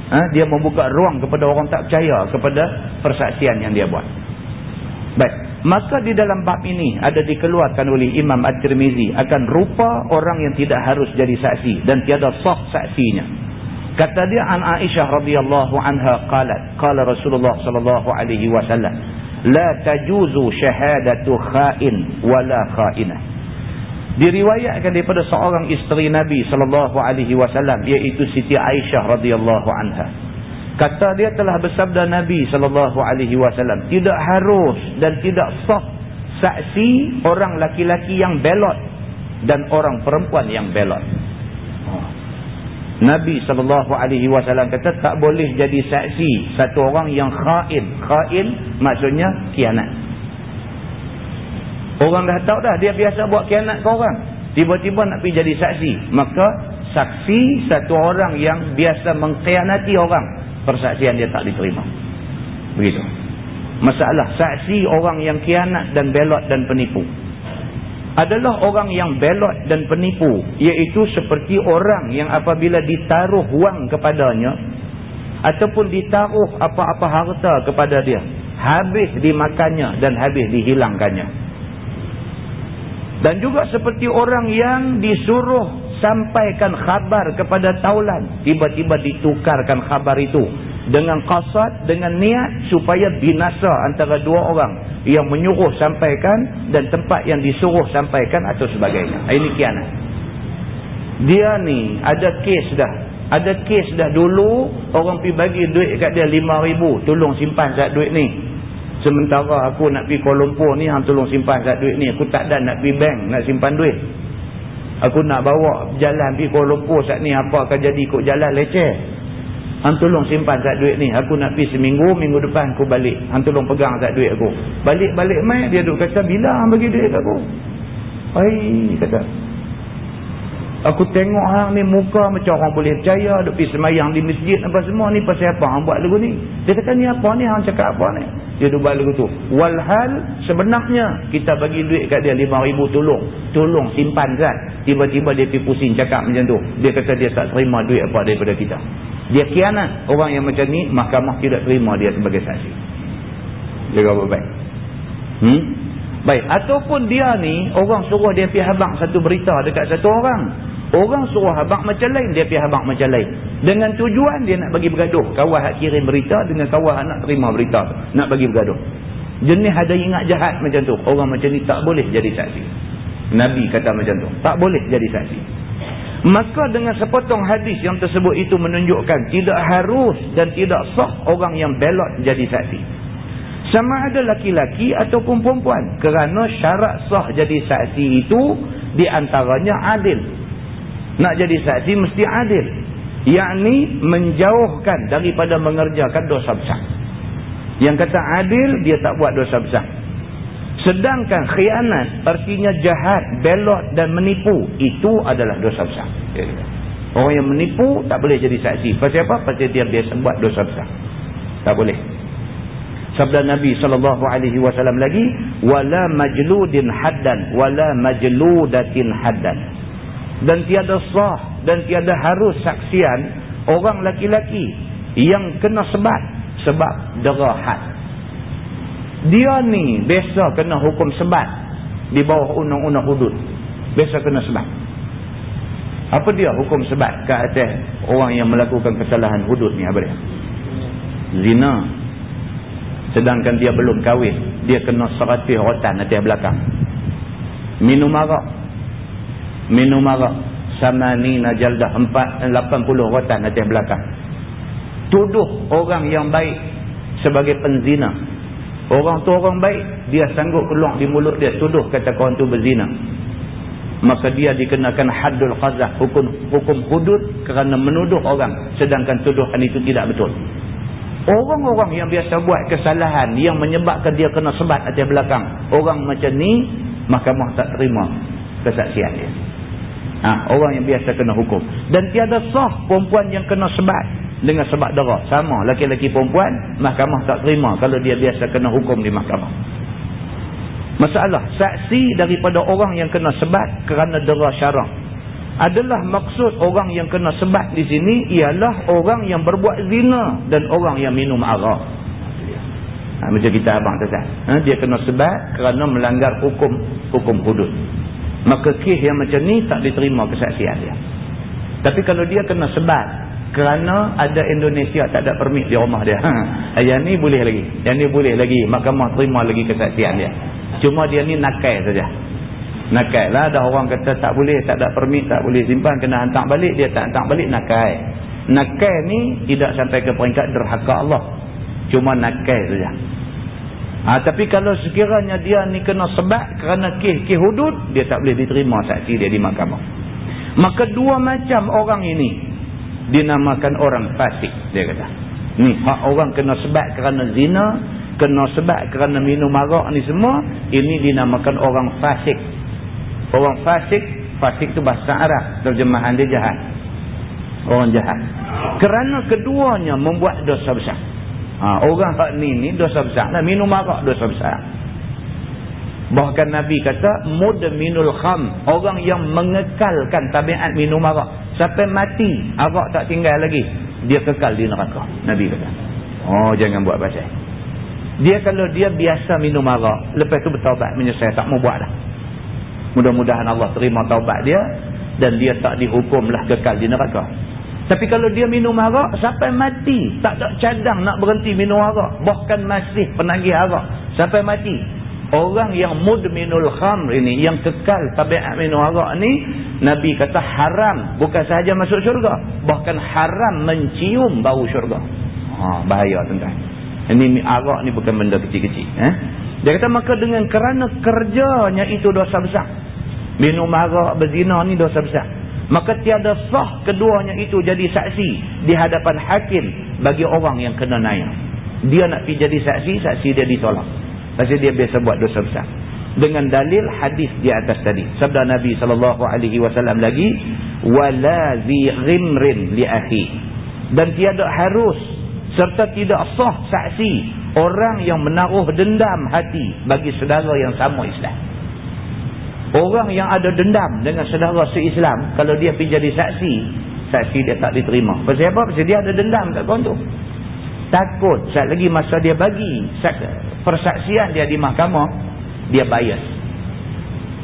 Ha? dia membuka ruang kepada orang tak percaya kepada persaksian yang dia buat. Baik. Maka di dalam bab ini ada dikeluarkan oleh Imam At-Tirmizi akan rupa orang yang tidak harus jadi saksi dan tiada sah saksinya kata dia an Aisyah radhiyallahu anha qalat qala Rasulullah sallallahu alaihi wasallam la tajuzu syahadatu kha'in wala kha'inah. Diriwayatkan daripada seorang isteri Nabi sallallahu alaihi wasallam iaitu Siti Aisyah radhiyallahu anha. Kata dia telah bersabda Nabi sallallahu alaihi wasallam tidak harus dan tidak sah saksi orang laki-laki yang belot dan orang perempuan yang belot Nabi wasallam kata tak boleh jadi saksi satu orang yang khain khain maksudnya kianat Orang dah tahu dah dia biasa buat kianat ke orang. Tiba-tiba nak pergi jadi saksi. Maka saksi satu orang yang biasa mengkhianati orang. Persaksian dia tak diterima. Begitu. Masalah saksi orang yang kianat dan belot dan penipu. Adalah orang yang belot dan penipu. Iaitu seperti orang yang apabila ditaruh wang kepadanya. Ataupun ditaruh apa-apa harta kepada dia. Habis dimakannya dan habis dihilangkannya. Dan juga seperti orang yang disuruh sampaikan khabar kepada taulan. Tiba-tiba ditukarkan khabar itu. Dengan kasat, dengan niat supaya binasa antara dua orang. Yang menyuruh sampaikan dan tempat yang disuruh sampaikan atau sebagainya. Ini kianat. Dia ni ada kes dah. Ada kes dah dulu. Orang pergi bagi duit kat dia RM5,000. Tolong simpan saat duit ni. Sementara aku nak pergi Kuala Lumpur ni, hang tolong simpan kat duit ni. Aku tak ada nak pergi bank nak simpan duit. Aku nak bawa jalan pergi Kuala Lumpur saat ni, apa akan jadi ikut jalan leceh. Hang tolong simpan kat duit ni. Aku nak pergi seminggu, minggu depan aku balik. Hang tolong pegang kat duit aku. Balik-balik mai dia duk kata, bila hang bagi duit aku? Hai, kata. Aku tengok hang ni muka macam orang boleh percaya. Duk pergi semayang di masjid apa semua ni. Pasal apa hang buat lagu ni? Dia kata ni apa ni? Hang cakap apa ni? dia duduk balik tu walhal sebenarnya kita bagi duit kat dia RM5,000 tolong tolong simpan kan tiba-tiba dia pergi pusing cakap macam tu dia kata dia tak terima duit apa daripada kita dia kianat orang yang macam ni mahkamah tidak terima dia sebagai saksi jaga baik-baik hmm? Baik ataupun dia ni orang suruh dia pergi habang satu berita dekat satu orang Orang suruh habak macam lain, dia pergi habak macam lain. Dengan tujuan dia nak bagi bergaduh. Kawan nak kirim berita dengan kawan nak terima berita. Nak bagi bergaduh. Jenis ada ingat jahat macam tu. Orang macam ni tak boleh jadi saksi. Nabi kata macam tu. Tak boleh jadi saksi. Maka dengan sepotong hadis yang tersebut itu menunjukkan tidak harus dan tidak sah orang yang belot jadi saksi. Sama ada laki-laki ataupun perempuan. Kerana syarat sah jadi saksi itu di antaranya adil. Nak jadi saksi mesti adil. Yakni menjauhkan daripada mengerjakan dosa besar. Yang kata adil dia tak buat dosa besar. Sedangkan khianat artinya jahat belot dan menipu itu adalah dosa besar. Orang yang menipu tak boleh jadi saksi. Pasal apa? pasal dia biasa buat dosa besar. Tak boleh sabda Nabi sallallahu alaihi wasallam lagi wala majludin haddan wala majludatin haddan. Dan tiada sah dan tiada harus saksian orang laki-laki yang kena sebat sebab dera had dia ni biasa kena hukum sebat di bawah undang-undang hudud. Biasa kena sebat. Apa dia hukum sebat ke atas orang yang melakukan kesalahan hudud ni apa dia? Zina sedangkan dia belum kahwin dia kena seratus rotan atas belakang. Minum arak. Minum arak. Sama ni najal dah empat lapan puluh rotan atas belakang. Tuduh orang yang baik sebagai penzina. Orang tu orang baik dia sanggup keluar di mulut dia tuduh kata kawan tu berzina. Maka dia dikenakan haddul qazah hukum hukum hudud kerana menuduh orang sedangkan tuduhan itu tidak betul Orang-orang yang biasa buat kesalahan yang menyebabkan dia kena sebat atas belakang. Orang macam ni, mahkamah tak terima kesaksian dia. Ha, orang yang biasa kena hukum. Dan tiada sah perempuan yang kena sebat dengan sebat darah. Sama, laki-laki perempuan, mahkamah tak terima kalau dia biasa kena hukum di mahkamah. Masalah, saksi daripada orang yang kena sebat kerana darah syarang adalah maksud orang yang kena sebat di sini ialah orang yang berbuat zina dan orang yang minum arak. Ha, macam kita abang kata. Ha, dia kena sebat kerana melanggar hukum hukum hudud. Maka kes yang macam ni tak diterima kesaksian dia. Tapi kalau dia kena sebat kerana ada Indonesia tak ada permit di rumah dia. Ha, yang ni boleh lagi. Yang ni boleh lagi. Mahkamah terima lagi kesaksian dia. Cuma dia ni nakai saja nakal lah. Ada orang kata tak boleh tak ada permit tak boleh simpan kena hantar balik. Dia tak hantar balik nakal nakal ni tidak sampai ke peringkat derhaka Allah. Cuma nakal saja. Ha, tapi kalau sekiranya dia ni kena sebab kerana kih-kih hudud dia tak boleh diterima saksi dia di mahkamah. Maka dua macam orang ini dinamakan orang fasik dia kata. Ni hak orang kena sebab kerana zina kena sebab kerana minum arak ni semua ini dinamakan orang fasik Orang fasik, fasik tu bahasa Arab. Terjemahan dia jahat. Orang jahat. Kerana keduanya membuat dosa besar. Ha, orang hak ni ni dosa besar. Nah, minum arak dosa besar. Bahkan Nabi kata, mudminul kham. Orang yang mengekalkan tabiat minum arak. Sampai mati, arak tak tinggal lagi. Dia kekal di neraka. Nabi kata. Oh, jangan buat pasal. Dia kalau dia biasa minum arak, lepas tu bertawabat menyesal, tak mau buat dah. Mudah-mudahan Allah terima taubat dia dan dia tak dihukumlah kekal di neraka. Tapi kalau dia minum arak sampai mati, tak ada cadang nak berhenti minum arak, bahkan masih penagih arak sampai mati. Orang yang mudminul khamr ini yang kekal tabiat minum arak ni Nabi kata haram bukan sahaja masuk syurga, bahkan haram mencium bau syurga. Ha, bahaya tuan-tuan. Ini arak ni bukan benda kecil-kecil, eh? Dia kata maka dengan kerana kerjanya itu dosa besar. Minum arak berzina ni dosa besar. Maka tiada sah keduanya itu jadi saksi di hadapan hakim bagi orang yang kena naya. Dia nak pergi jadi saksi, saksi dia ditolak. Pasal dia biasa buat dosa besar. Dengan dalil hadis di atas tadi. Sabda Nabi SAW lagi. Wala zi ghimrin li akhi. Dan tiada harus serta tidak sah saksi orang yang menaruh dendam hati bagi saudara yang sama Islam. Orang yang ada dendam dengan saudara se-Islam, kalau dia pergi jadi saksi, saksi dia tak diterima. Pasal apa? Pasal dia ada dendam kat kawan tu. Takut, saat lagi masa dia bagi persaksian dia di mahkamah, dia bias.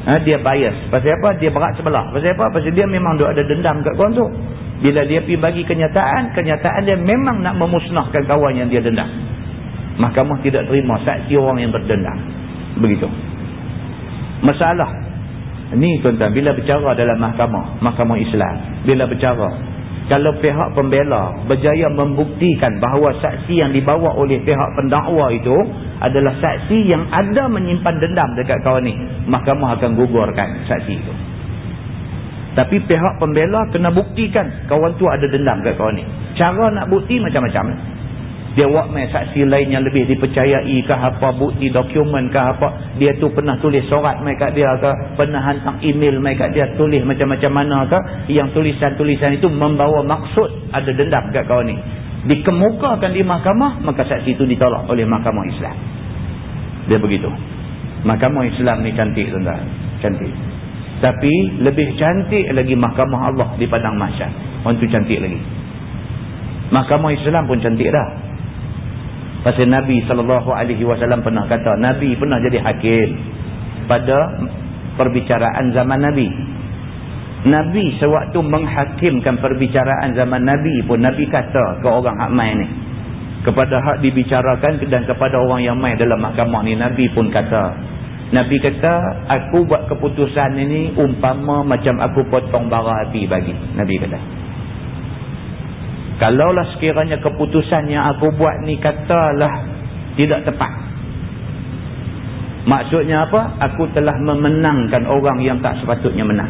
Ha, dia bias. Pasal apa? Dia berat sebelah. Pasal apa? Pasal dia memang ada dendam kat kawan tu. Bila dia pergi bagi kenyataan, kenyataan dia memang nak memusnahkan kawan yang dia dendam. Mahkamah tidak terima saksi orang yang berdendam. Begitu. Masalah Ni tuan-tuan, bila bercara dalam mahkamah, mahkamah Islam, bila bercara, kalau pihak pembela berjaya membuktikan bahawa saksi yang dibawa oleh pihak pendakwa itu adalah saksi yang ada menyimpan dendam dekat kawan ni mahkamah akan gugurkan saksi itu. Tapi pihak pembela kena buktikan kawan tu ada dendam dekat kawan ni. Cara nak bukti macam-macam dia buat main saksi lain yang lebih dipercayai ke apa bukti dokumen ke apa. Dia tu pernah tulis surat main kat dia ke pernah hantar email main kat dia tulis macam-macam mana ke yang tulisan-tulisan itu membawa maksud ada dendam kat kawan ni. Dikemukakan di mahkamah maka saksi itu ditolak oleh mahkamah Islam. Dia begitu. Mahkamah Islam ni cantik tuan-tuan. Cantik. Tapi lebih cantik lagi mahkamah Allah di padang mahsyar. Orang tu cantik lagi. Mahkamah Islam pun cantik dah Pasal Nabi SAW pernah kata, Nabi pernah jadi hakim pada perbicaraan zaman Nabi. Nabi sewaktu menghakimkan perbicaraan zaman Nabi pun, Nabi kata ke orang hak main ni. Kepada hak dibicarakan dan kepada orang yang main dalam mahkamah ni, Nabi pun kata. Nabi kata, aku buat keputusan ini umpama macam aku potong bara api bagi. Nabi kata. Kalaulah sekiranya keputusan yang aku buat ni katalah tidak tepat. Maksudnya apa? Aku telah memenangkan orang yang tak sepatutnya menang.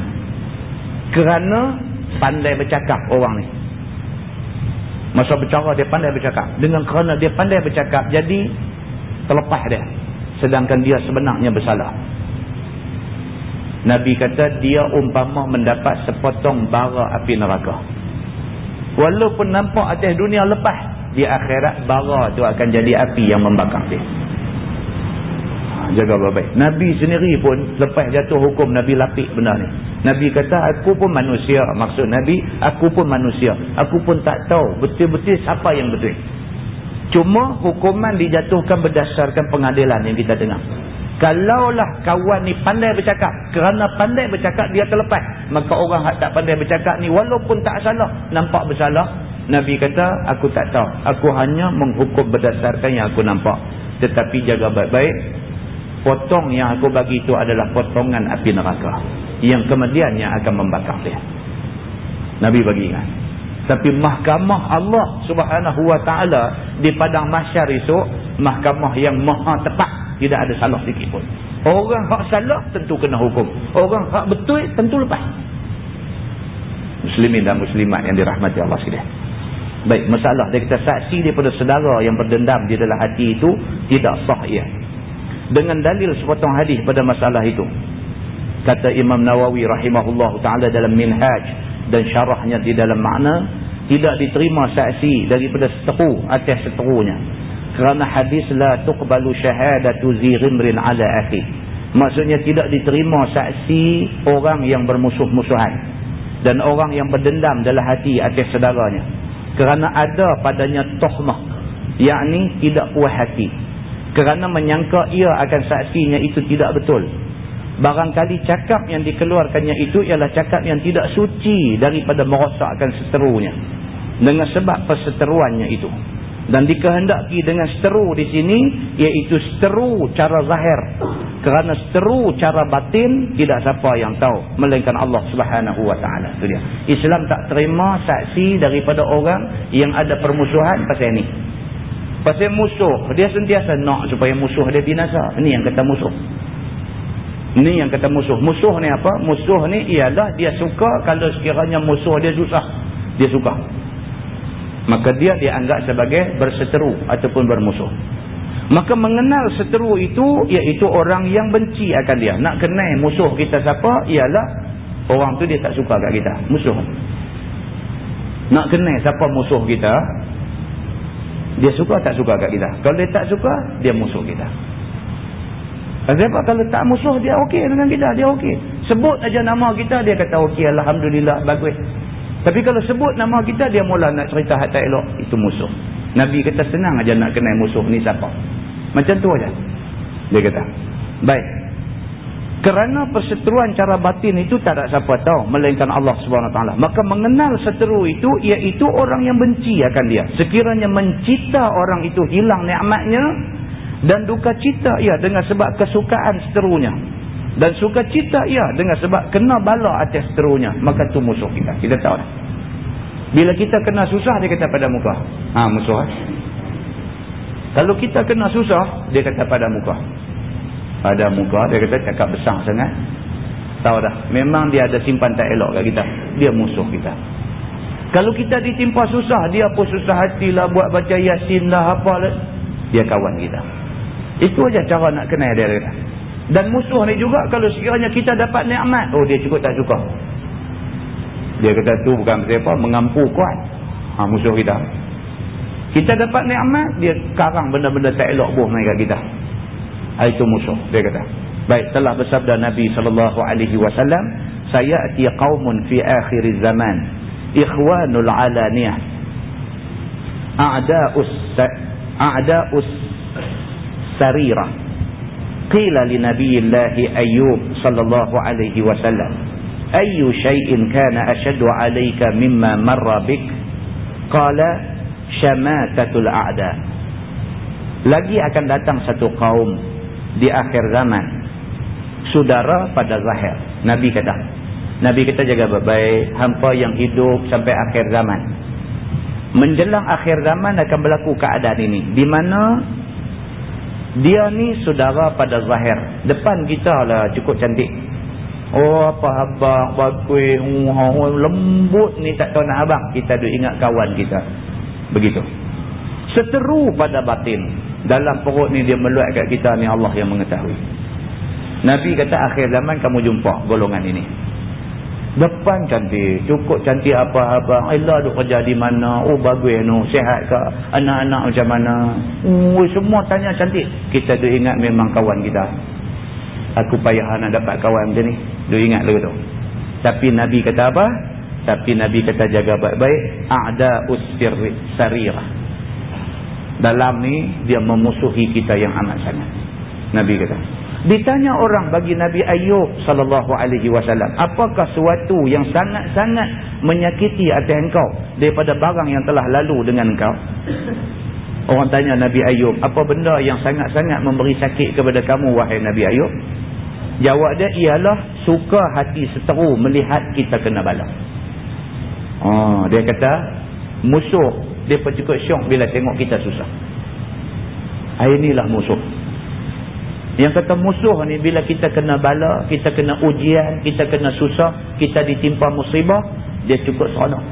Kerana pandai bercakap orang ni. Masa bercara dia pandai bercakap. Dengan kerana dia pandai bercakap jadi terlepas dia. Sedangkan dia sebenarnya bersalah. Nabi kata dia umpama mendapat sepotong bara api neraka. Walaupun nampak atas dunia lepas. Di akhirat bara tu akan jadi api yang membakar dia. Jaga baik-baik. Nabi sendiri pun lepas jatuh hukum Nabi lapik benda ni. Nabi kata aku pun manusia. Maksud Nabi aku pun manusia. Aku pun tak tahu betul-betul siapa yang betul. Cuma hukuman dijatuhkan berdasarkan pengadilan yang kita dengar. Kalaulah kawan ni pandai bercakap. Kerana pandai bercakap dia terlepas. Maka orang tak pandai bercakap ni walaupun tak salah. Nampak bersalah. Nabi kata aku tak tahu. Aku hanya menghukum berdasarkan yang aku nampak. Tetapi jaga baik-baik. Potong yang aku bagi itu adalah potongan api neraka. Yang kemudian yang akan membakar dia. Nabi bagi ingat. Tapi mahkamah Allah subhanahu wa ta'ala di padang masyar esok. Mahkamah yang maha tepat tidak ada salah sedikit pun. Orang hak salah tentu kena hukum. Orang hak betul tentu lepas. Muslimin dan muslimat yang dirahmati Allah sekalian. Baik, masalah dia kata saksi daripada saudara yang berdendam di dalam hati itu tidak sah ia. Dengan dalil sepotong hadis pada masalah itu. Kata Imam Nawawi rahimahullah taala dalam Minhaj dan syarahnya di dalam makna tidak diterima saksi daripada seteru atas seterunya kerana hadis la tuqbalu syahadatu zirimrin ala akhi. Maksudnya tidak diterima saksi orang yang bermusuh-musuhan dan orang yang berdendam dalam hati atas saudaranya. Kerana ada padanya tohmah yakni tidak puas hati. Kerana menyangka ia akan saksinya itu tidak betul. Barangkali cakap yang dikeluarkannya itu ialah cakap yang tidak suci daripada merosakkan seterunya dengan sebab perseteruannya itu dan dikehendaki dengan seteru di sini iaitu seteru cara zahir. Kerana seteru cara batin tidak siapa yang tahu melainkan Allah taala. Itu dia. Islam tak terima saksi daripada orang yang ada permusuhan pasal ini. Pasal musuh dia sentiasa nak supaya musuh dia binasa. Ini yang kata musuh. Ini yang kata musuh. Musuh ni apa? Musuh ni ialah dia suka kalau sekiranya musuh dia susah. Dia suka maka dia dianggap sebagai berseteru ataupun bermusuh. Maka mengenal seteru itu iaitu orang yang benci akan dia. Nak kenal musuh kita siapa ialah orang tu dia tak suka kat kita. Musuh. Nak kenal siapa musuh kita dia suka tak suka kat kita. Kalau dia tak suka dia musuh kita. Sebab kalau tak musuh dia okey dengan kita dia okey. Sebut aja nama kita dia kata okey alhamdulillah bagus tapi kalau sebut nama kita, dia mula nak cerita hati elok. Itu musuh. Nabi kata senang aja nak kenal musuh ni siapa. Macam tu aja. Dia kata. Baik. Kerana perseteruan cara batin itu tak ada siapa tahu. Melainkan Allah SWT. Maka mengenal seteru itu, iaitu orang yang benci akan dia. Sekiranya mencita orang itu hilang ni'matnya. Dan duka cita ia dengan sebab kesukaan seterunya dan suka cita ia dengan sebab kena bala atas seterunya maka tu musuh kita kita tahu dah Bila kita kena susah, dia kata pada muka. Ha, musuh. Eh? Kalau kita kena susah, dia kata pada muka. Pada muka, dia kata cakap besar sangat. Tahu dah. Memang dia ada simpan tak elok kat kita. Dia musuh kita. Kalau kita ditimpa susah, dia pun susah hatilah buat baca yasin lah apa lah. Dia kawan kita. Itu aja cara nak kenal dia. Dan musuh ni juga kalau sekiranya kita dapat nikmat, oh dia cukup tak suka. Dia kata tu bukan siapa, mengampu kuat. Ha, musuh kita. Kita dapat nikmat, dia karang benda-benda tak elok buh naik kat kita. Ha, itu musuh, dia kata. Baik, telah bersabda Nabi SAW, saya ati qawmun fi akhir zaman ikhwanul alaniyah a'da'us a'da'us sarirah qila li nabiyillahi ayyub sallallahu alaihi wasallam ayyu shay'in kana ashaddu alayka mimma marra bik qala shamatatul a'da lagi akan datang satu kaum di akhir zaman saudara pada zahir nabi kata Nabi kita jaga baik-baik hampa yang hidup sampai akhir zaman. Menjelang akhir zaman akan berlaku keadaan ini. Di mana dia ni saudara pada zahir. Depan kita lah cukup cantik. Oh apa abang, bakui, uh, lembut ni tak tahu nak abang. Kita duk ingat kawan kita. Begitu. Seteru pada batin. Dalam perut ni dia meluat kat kita ni Allah yang mengetahui. Nabi kata akhir zaman kamu jumpa golongan ini. Depan cantik. Cukup cantik apa-apa. Allah duk kerja di mana. Oh bagus no. Sehat ke? Anak-anak macam mana? Oh semua tanya cantik. Kita duk ingat memang kawan kita. Aku payah nak dapat kawan macam ni. Duk ingat dulu tu. Tapi Nabi kata apa? Tapi Nabi kata jaga baik-baik. A'da usfir sarirah. Dalam ni dia memusuhi kita yang amat sangat. Nabi kata. Ditanya orang bagi Nabi Ayub sallallahu alaihi wasallam, apakah sesuatu yang sangat-sangat menyakiti hati engkau daripada barang yang telah lalu dengan engkau? Orang tanya Nabi Ayub, apa benda yang sangat-sangat memberi sakit kepada kamu wahai Nabi Ayub? Jawab dia ialah suka hati seteru melihat kita kena bala. Oh, dia kata musuh dia pun cukup syok bila tengok kita susah. Inilah musuh. Yang kata musuh ni bila kita kena bala, kita kena ujian, kita kena susah, kita ditimpa musibah, dia cukup seronok.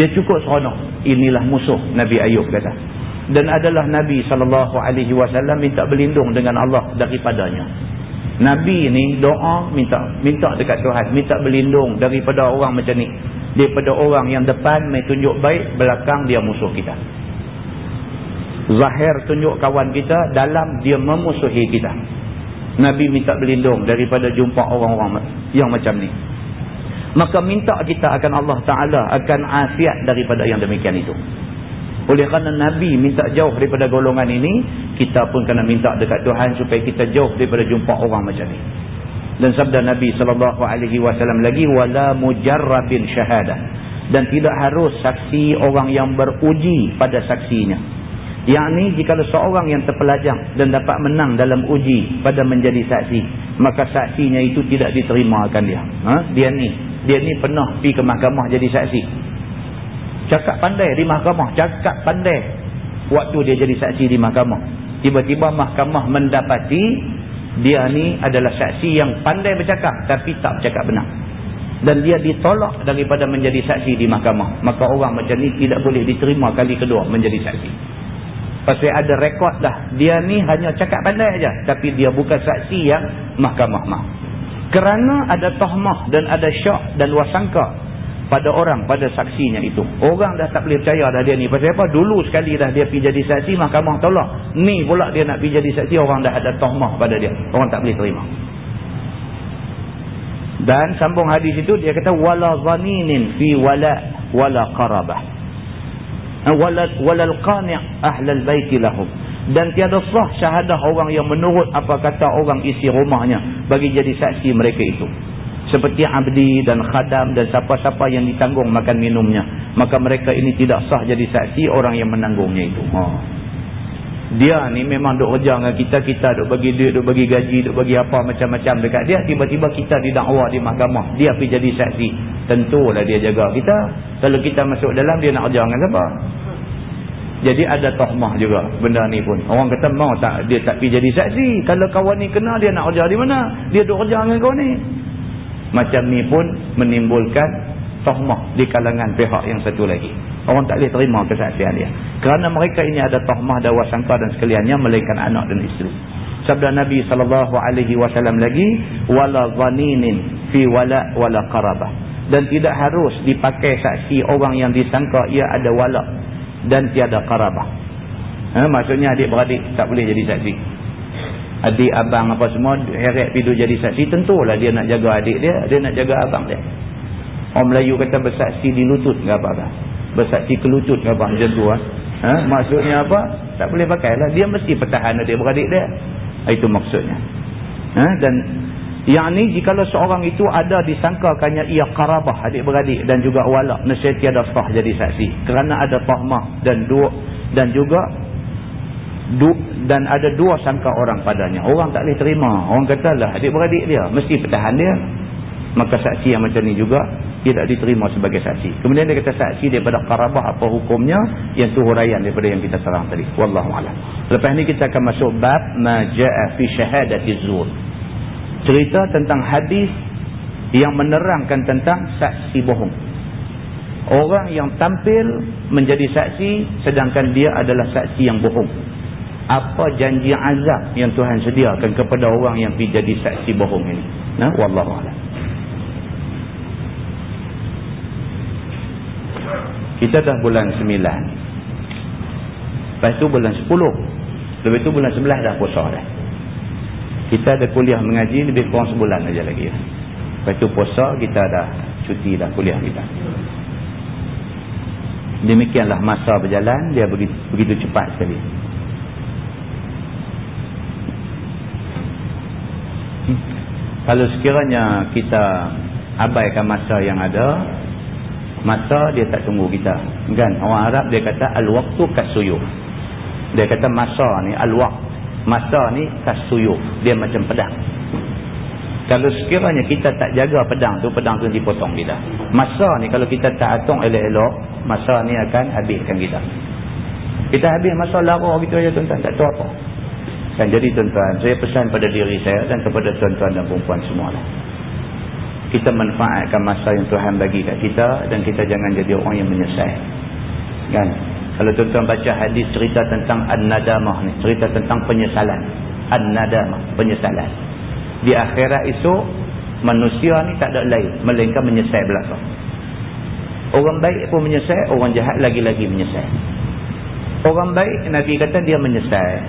Dia cukup seronok. Inilah musuh Nabi Ayub kata. Dan adalah Nabi SAW minta berlindung dengan Allah daripadanya. Nabi ni doa minta minta dekat Tuhan, minta berlindung daripada orang macam ni. Daripada orang yang depan mai tunjuk baik, belakang dia musuh kita. Zahir tunjuk kawan kita dalam dia memusuhi kita. Nabi minta berlindung daripada jumpa orang-orang yang macam ni. Maka minta kita akan Allah Ta'ala akan afiat daripada yang demikian itu. Oleh kerana Nabi minta jauh daripada golongan ini, kita pun kena minta dekat Tuhan supaya kita jauh daripada jumpa orang macam ni. Dan sabda Nabi SAW lagi, wala mujarrabin syahadah. Dan tidak harus saksi orang yang beruji pada saksinya. Yang ni jika seorang yang terpelajar dan dapat menang dalam uji pada menjadi saksi, maka saksinya itu tidak diterima akan dia. Ha? Dia ni, dia ni pernah pergi ke mahkamah jadi saksi. Cakap pandai di mahkamah, cakap pandai waktu dia jadi saksi di mahkamah. Tiba-tiba mahkamah mendapati dia ni adalah saksi yang pandai bercakap tapi tak bercakap benar. Dan dia ditolak daripada menjadi saksi di mahkamah. Maka orang macam ni tidak boleh diterima kali kedua menjadi saksi. Pasal ada rekod dah. Dia ni hanya cakap pandai aja, Tapi dia bukan saksi yang mahkamah mah. Kerana ada tohmah dan ada syak dan wasangka pada orang, pada saksinya itu. Orang dah tak boleh percaya dah dia ni. Pasal apa? Dulu sekali dah dia pergi jadi saksi, mahkamah tolak. Ni pula dia nak pergi jadi saksi, orang dah ada tohmah pada dia. Orang tak boleh terima. Dan sambung hadis itu, dia kata, wala zaninin fi wala wala qarabah walal qani' ahlal baiti lahum. Dan tiada sah syahadah orang yang menurut apa kata orang isi rumahnya bagi jadi saksi mereka itu. Seperti abdi dan khadam dan siapa-siapa yang ditanggung makan minumnya. Maka mereka ini tidak sah jadi saksi orang yang menanggungnya itu. Ha. Dia ni memang duk kerja dengan kita kita duk bagi duit duk bagi gaji duk bagi apa macam-macam. Dekat dia tiba-tiba kita didakwa di mahkamah. Dia pergi jadi saksi. Tentulah dia jaga kita. Kalau kita masuk dalam dia nak kerja dengan siapa? Jadi ada tohmah juga benda ni pun. Orang kata mau tak dia tak pergi jadi saksi? Kalau kawan ni kena dia nak kerja di mana? Dia duk kerja dengan kau ni. Macam ni pun menimbulkan tohmah di kalangan pihak yang satu lagi orang tak boleh terima kesaksian dia. Kerana mereka ini ada tohmah dawa sangka dan sekaliannya melainkan anak dan isteri. Sabda Nabi SAW lagi wala zaninin fi wala wala qarabah. Dan tidak harus dipakai saksi orang yang disangka ia ada wala dan tiada qarabah. Ha, maksudnya adik-beradik tak boleh jadi saksi. Adik abang apa semua heret pidu jadi saksi tentulah dia nak jaga adik dia dia nak jaga abang dia. Orang Melayu kata bersaksi di lutut ke apa kan bersaksi ke lutut ke apa macam tu ha? ha? maksudnya apa? Tak boleh pakai lah dia mesti pertahan adik-beradik dia. Itu maksudnya. Ha? dan yang ni jika seorang itu ada disangkakannya ia karabah adik-beradik dan juga walak nescaya tiada sah jadi saksi. Kerana ada tahmah dan dua dan juga du, dan ada dua sangka orang padanya. Orang tak boleh terima. Orang katalah adik-beradik dia mesti pertahan dia maka saksi yang macam ni juga tidak diterima sebagai saksi. Kemudian dia kata saksi daripada karabah apa hukumnya? Yang tu huraian daripada yang kita terang tadi. Wallahu'alam lepas ni kita akan masuk bab maja'a fi syahadati zur cerita tentang hadis yang menerangkan tentang saksi bohong. Orang yang tampil menjadi saksi sedangkan dia adalah saksi yang bohong. Apa janji azab yang Tuhan sediakan kepada orang yang pergi jadi saksi bohong ini. Nah, wallahu a'lam. Kita dah bulan 9. Lepas tu bulan 10. Lepas tu bulan 11 dah puasa dah. Kita ada kuliah mengaji lebih kurang sebulan aja lagi. Lepas tu puasa kita dah cuti dah kuliah kita. Demikianlah masa berjalan dia begitu, begitu cepat sekali. Kalau sekiranya kita abaikan masa yang ada, masa dia tak tunggu kita. Kan? Orang Arab dia kata al-waqtu kasuyuf. Dia kata masa ni al-waqt. Masa ni kasuyuf. Dia macam pedang. Kalau sekiranya kita tak jaga pedang tu, pedang tu dipotong kita. Masa ni kalau kita tak atung elok-elok, masa ni akan habiskan kita. Kita habis masa lara gitu aja tuan-tuan, tak tahu apa. Dan jadi tuan-tuan, saya pesan pada diri saya dan kepada tuan-tuan dan perempuan semua. Kita manfaatkan masa yang Tuhan bagi kat kita dan kita jangan jadi orang yang menyesal. Kan? Kalau tuan-tuan baca hadis cerita tentang An-Nadamah ni, cerita tentang penyesalan. An-Nadamah, penyesalan. Di akhirat itu, manusia ni tak ada lain, melainkan menyesal belakang. Orang baik pun menyesal, orang jahat lagi-lagi menyesal. Orang baik, Nabi kata dia menyesal.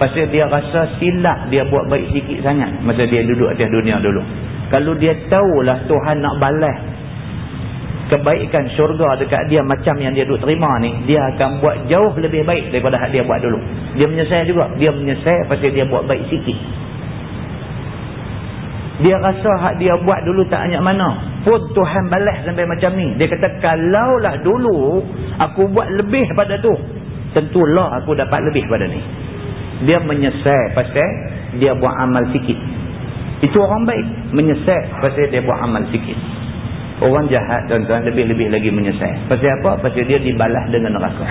Pasal dia rasa silap dia buat baik sikit sangat. Masa dia duduk atas dunia dulu. Kalau dia tahulah Tuhan nak balas kebaikan syurga dekat dia macam yang dia duduk terima ni. Dia akan buat jauh lebih baik daripada hak dia buat dulu. Dia menyesal juga. Dia menyesal pasal dia buat baik sikit. Dia rasa hak dia buat dulu tak banyak mana. Pun Tuhan balas sampai macam ni. Dia kata kalaulah dulu aku buat lebih pada tu. Tentulah aku dapat lebih pada ni dia menyesal pasal dia buat amal sikit. Itu orang baik. Menyesal pasal dia buat amal sikit. Orang jahat tuan-tuan lebih-lebih lagi menyesal. Pasal apa? pasal dia dibalas dengan neraka.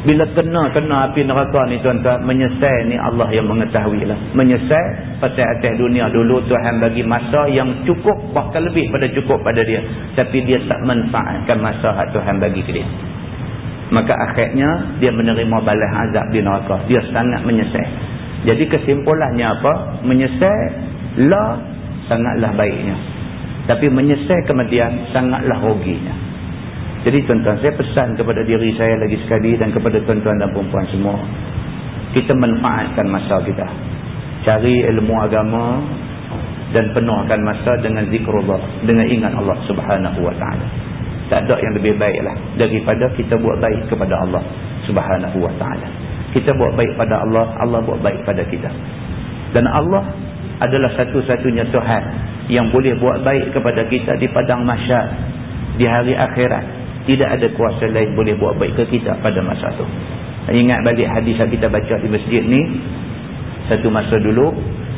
Bila kena-kena api neraka ni tuan-tuan menyesal ni Allah yang mengetahui lah menyesal pasal atas dunia dulu Tuhan bagi masa yang cukup bahkan lebih pada cukup pada dia. Tapi dia tak manfaatkan masa Tuhan bagi ke dia maka akhirnya dia menerima balas azab di neraka. Dia sangat menyesal. Jadi kesimpulannya apa? Menyesal la sangatlah baiknya. Tapi menyesal kemudian sangatlah ruginya. Jadi tuan-tuan saya pesan kepada diri saya lagi sekali dan kepada tuan-tuan dan perempuan semua. Kita manfaatkan masa kita. Cari ilmu agama dan penuhkan masa dengan zikrullah dengan ingat Allah subhanahu wa ta'ala tak ada yang lebih baik lah daripada kita buat baik kepada Allah subhanahu wa ta'ala. Kita buat baik pada Allah Allah buat baik pada kita. Dan Allah adalah satu-satunya Tuhan yang boleh buat baik kepada kita di padang masyar di hari akhirat. Tidak ada kuasa lain boleh buat baik ke kita pada masa itu ingat balik hadis yang kita baca di masjid ni satu masa dulu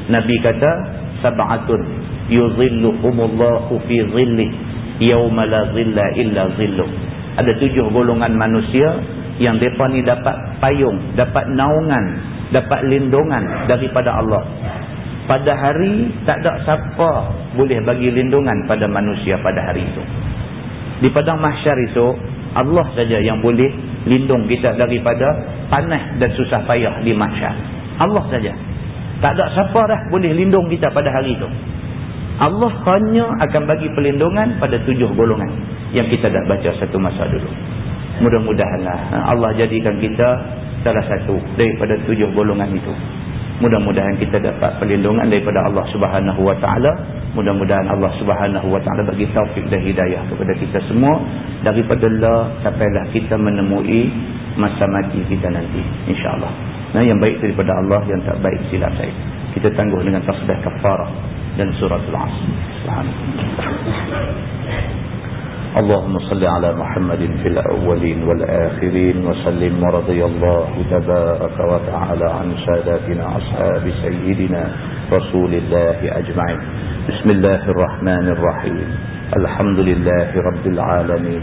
Nabi kata sab'atun yuzilluhumullahu fi zilli yawma la zilla illa zilluh ada tujuh golongan manusia yang mereka ni dapat payung dapat naungan dapat lindungan daripada Allah. Pada hari tak ada siapa boleh bagi lindungan pada manusia pada hari itu. Di padang mahsyar itu Allah saja yang boleh lindung kita daripada panas dan susah payah di mahsyar. Allah saja. Tak ada siapa dah boleh lindung kita pada hari itu Allah hanya akan bagi perlindungan pada tujuh golongan yang kita dah baca satu masa dulu mudah-mudahanlah ha, Allah jadikan kita salah satu daripada tujuh golongan itu Mudah-mudahan kita dapat perlindungan daripada Allah Subhanahu Wa Taala. Mudah-mudahan Allah Subhanahu Wa Taala bagi taufik dan hidayah kepada kita semua daripada la sampailah kita menemui masa mati kita nanti insya-Allah. Nah yang baik daripada Allah yang tak baik silap saya. Kita tangguh dengan tasbih kafarah dan Al-Asr. Subhanallah. اللهم صل على محمد في الأولين والآخرين وسلم ورضي الله تبارك وتعالى عن ساداتنا أصحاب سيدنا رسول الله أجمعين بسم الله الرحمن الرحيم الحمد لله رب العالمين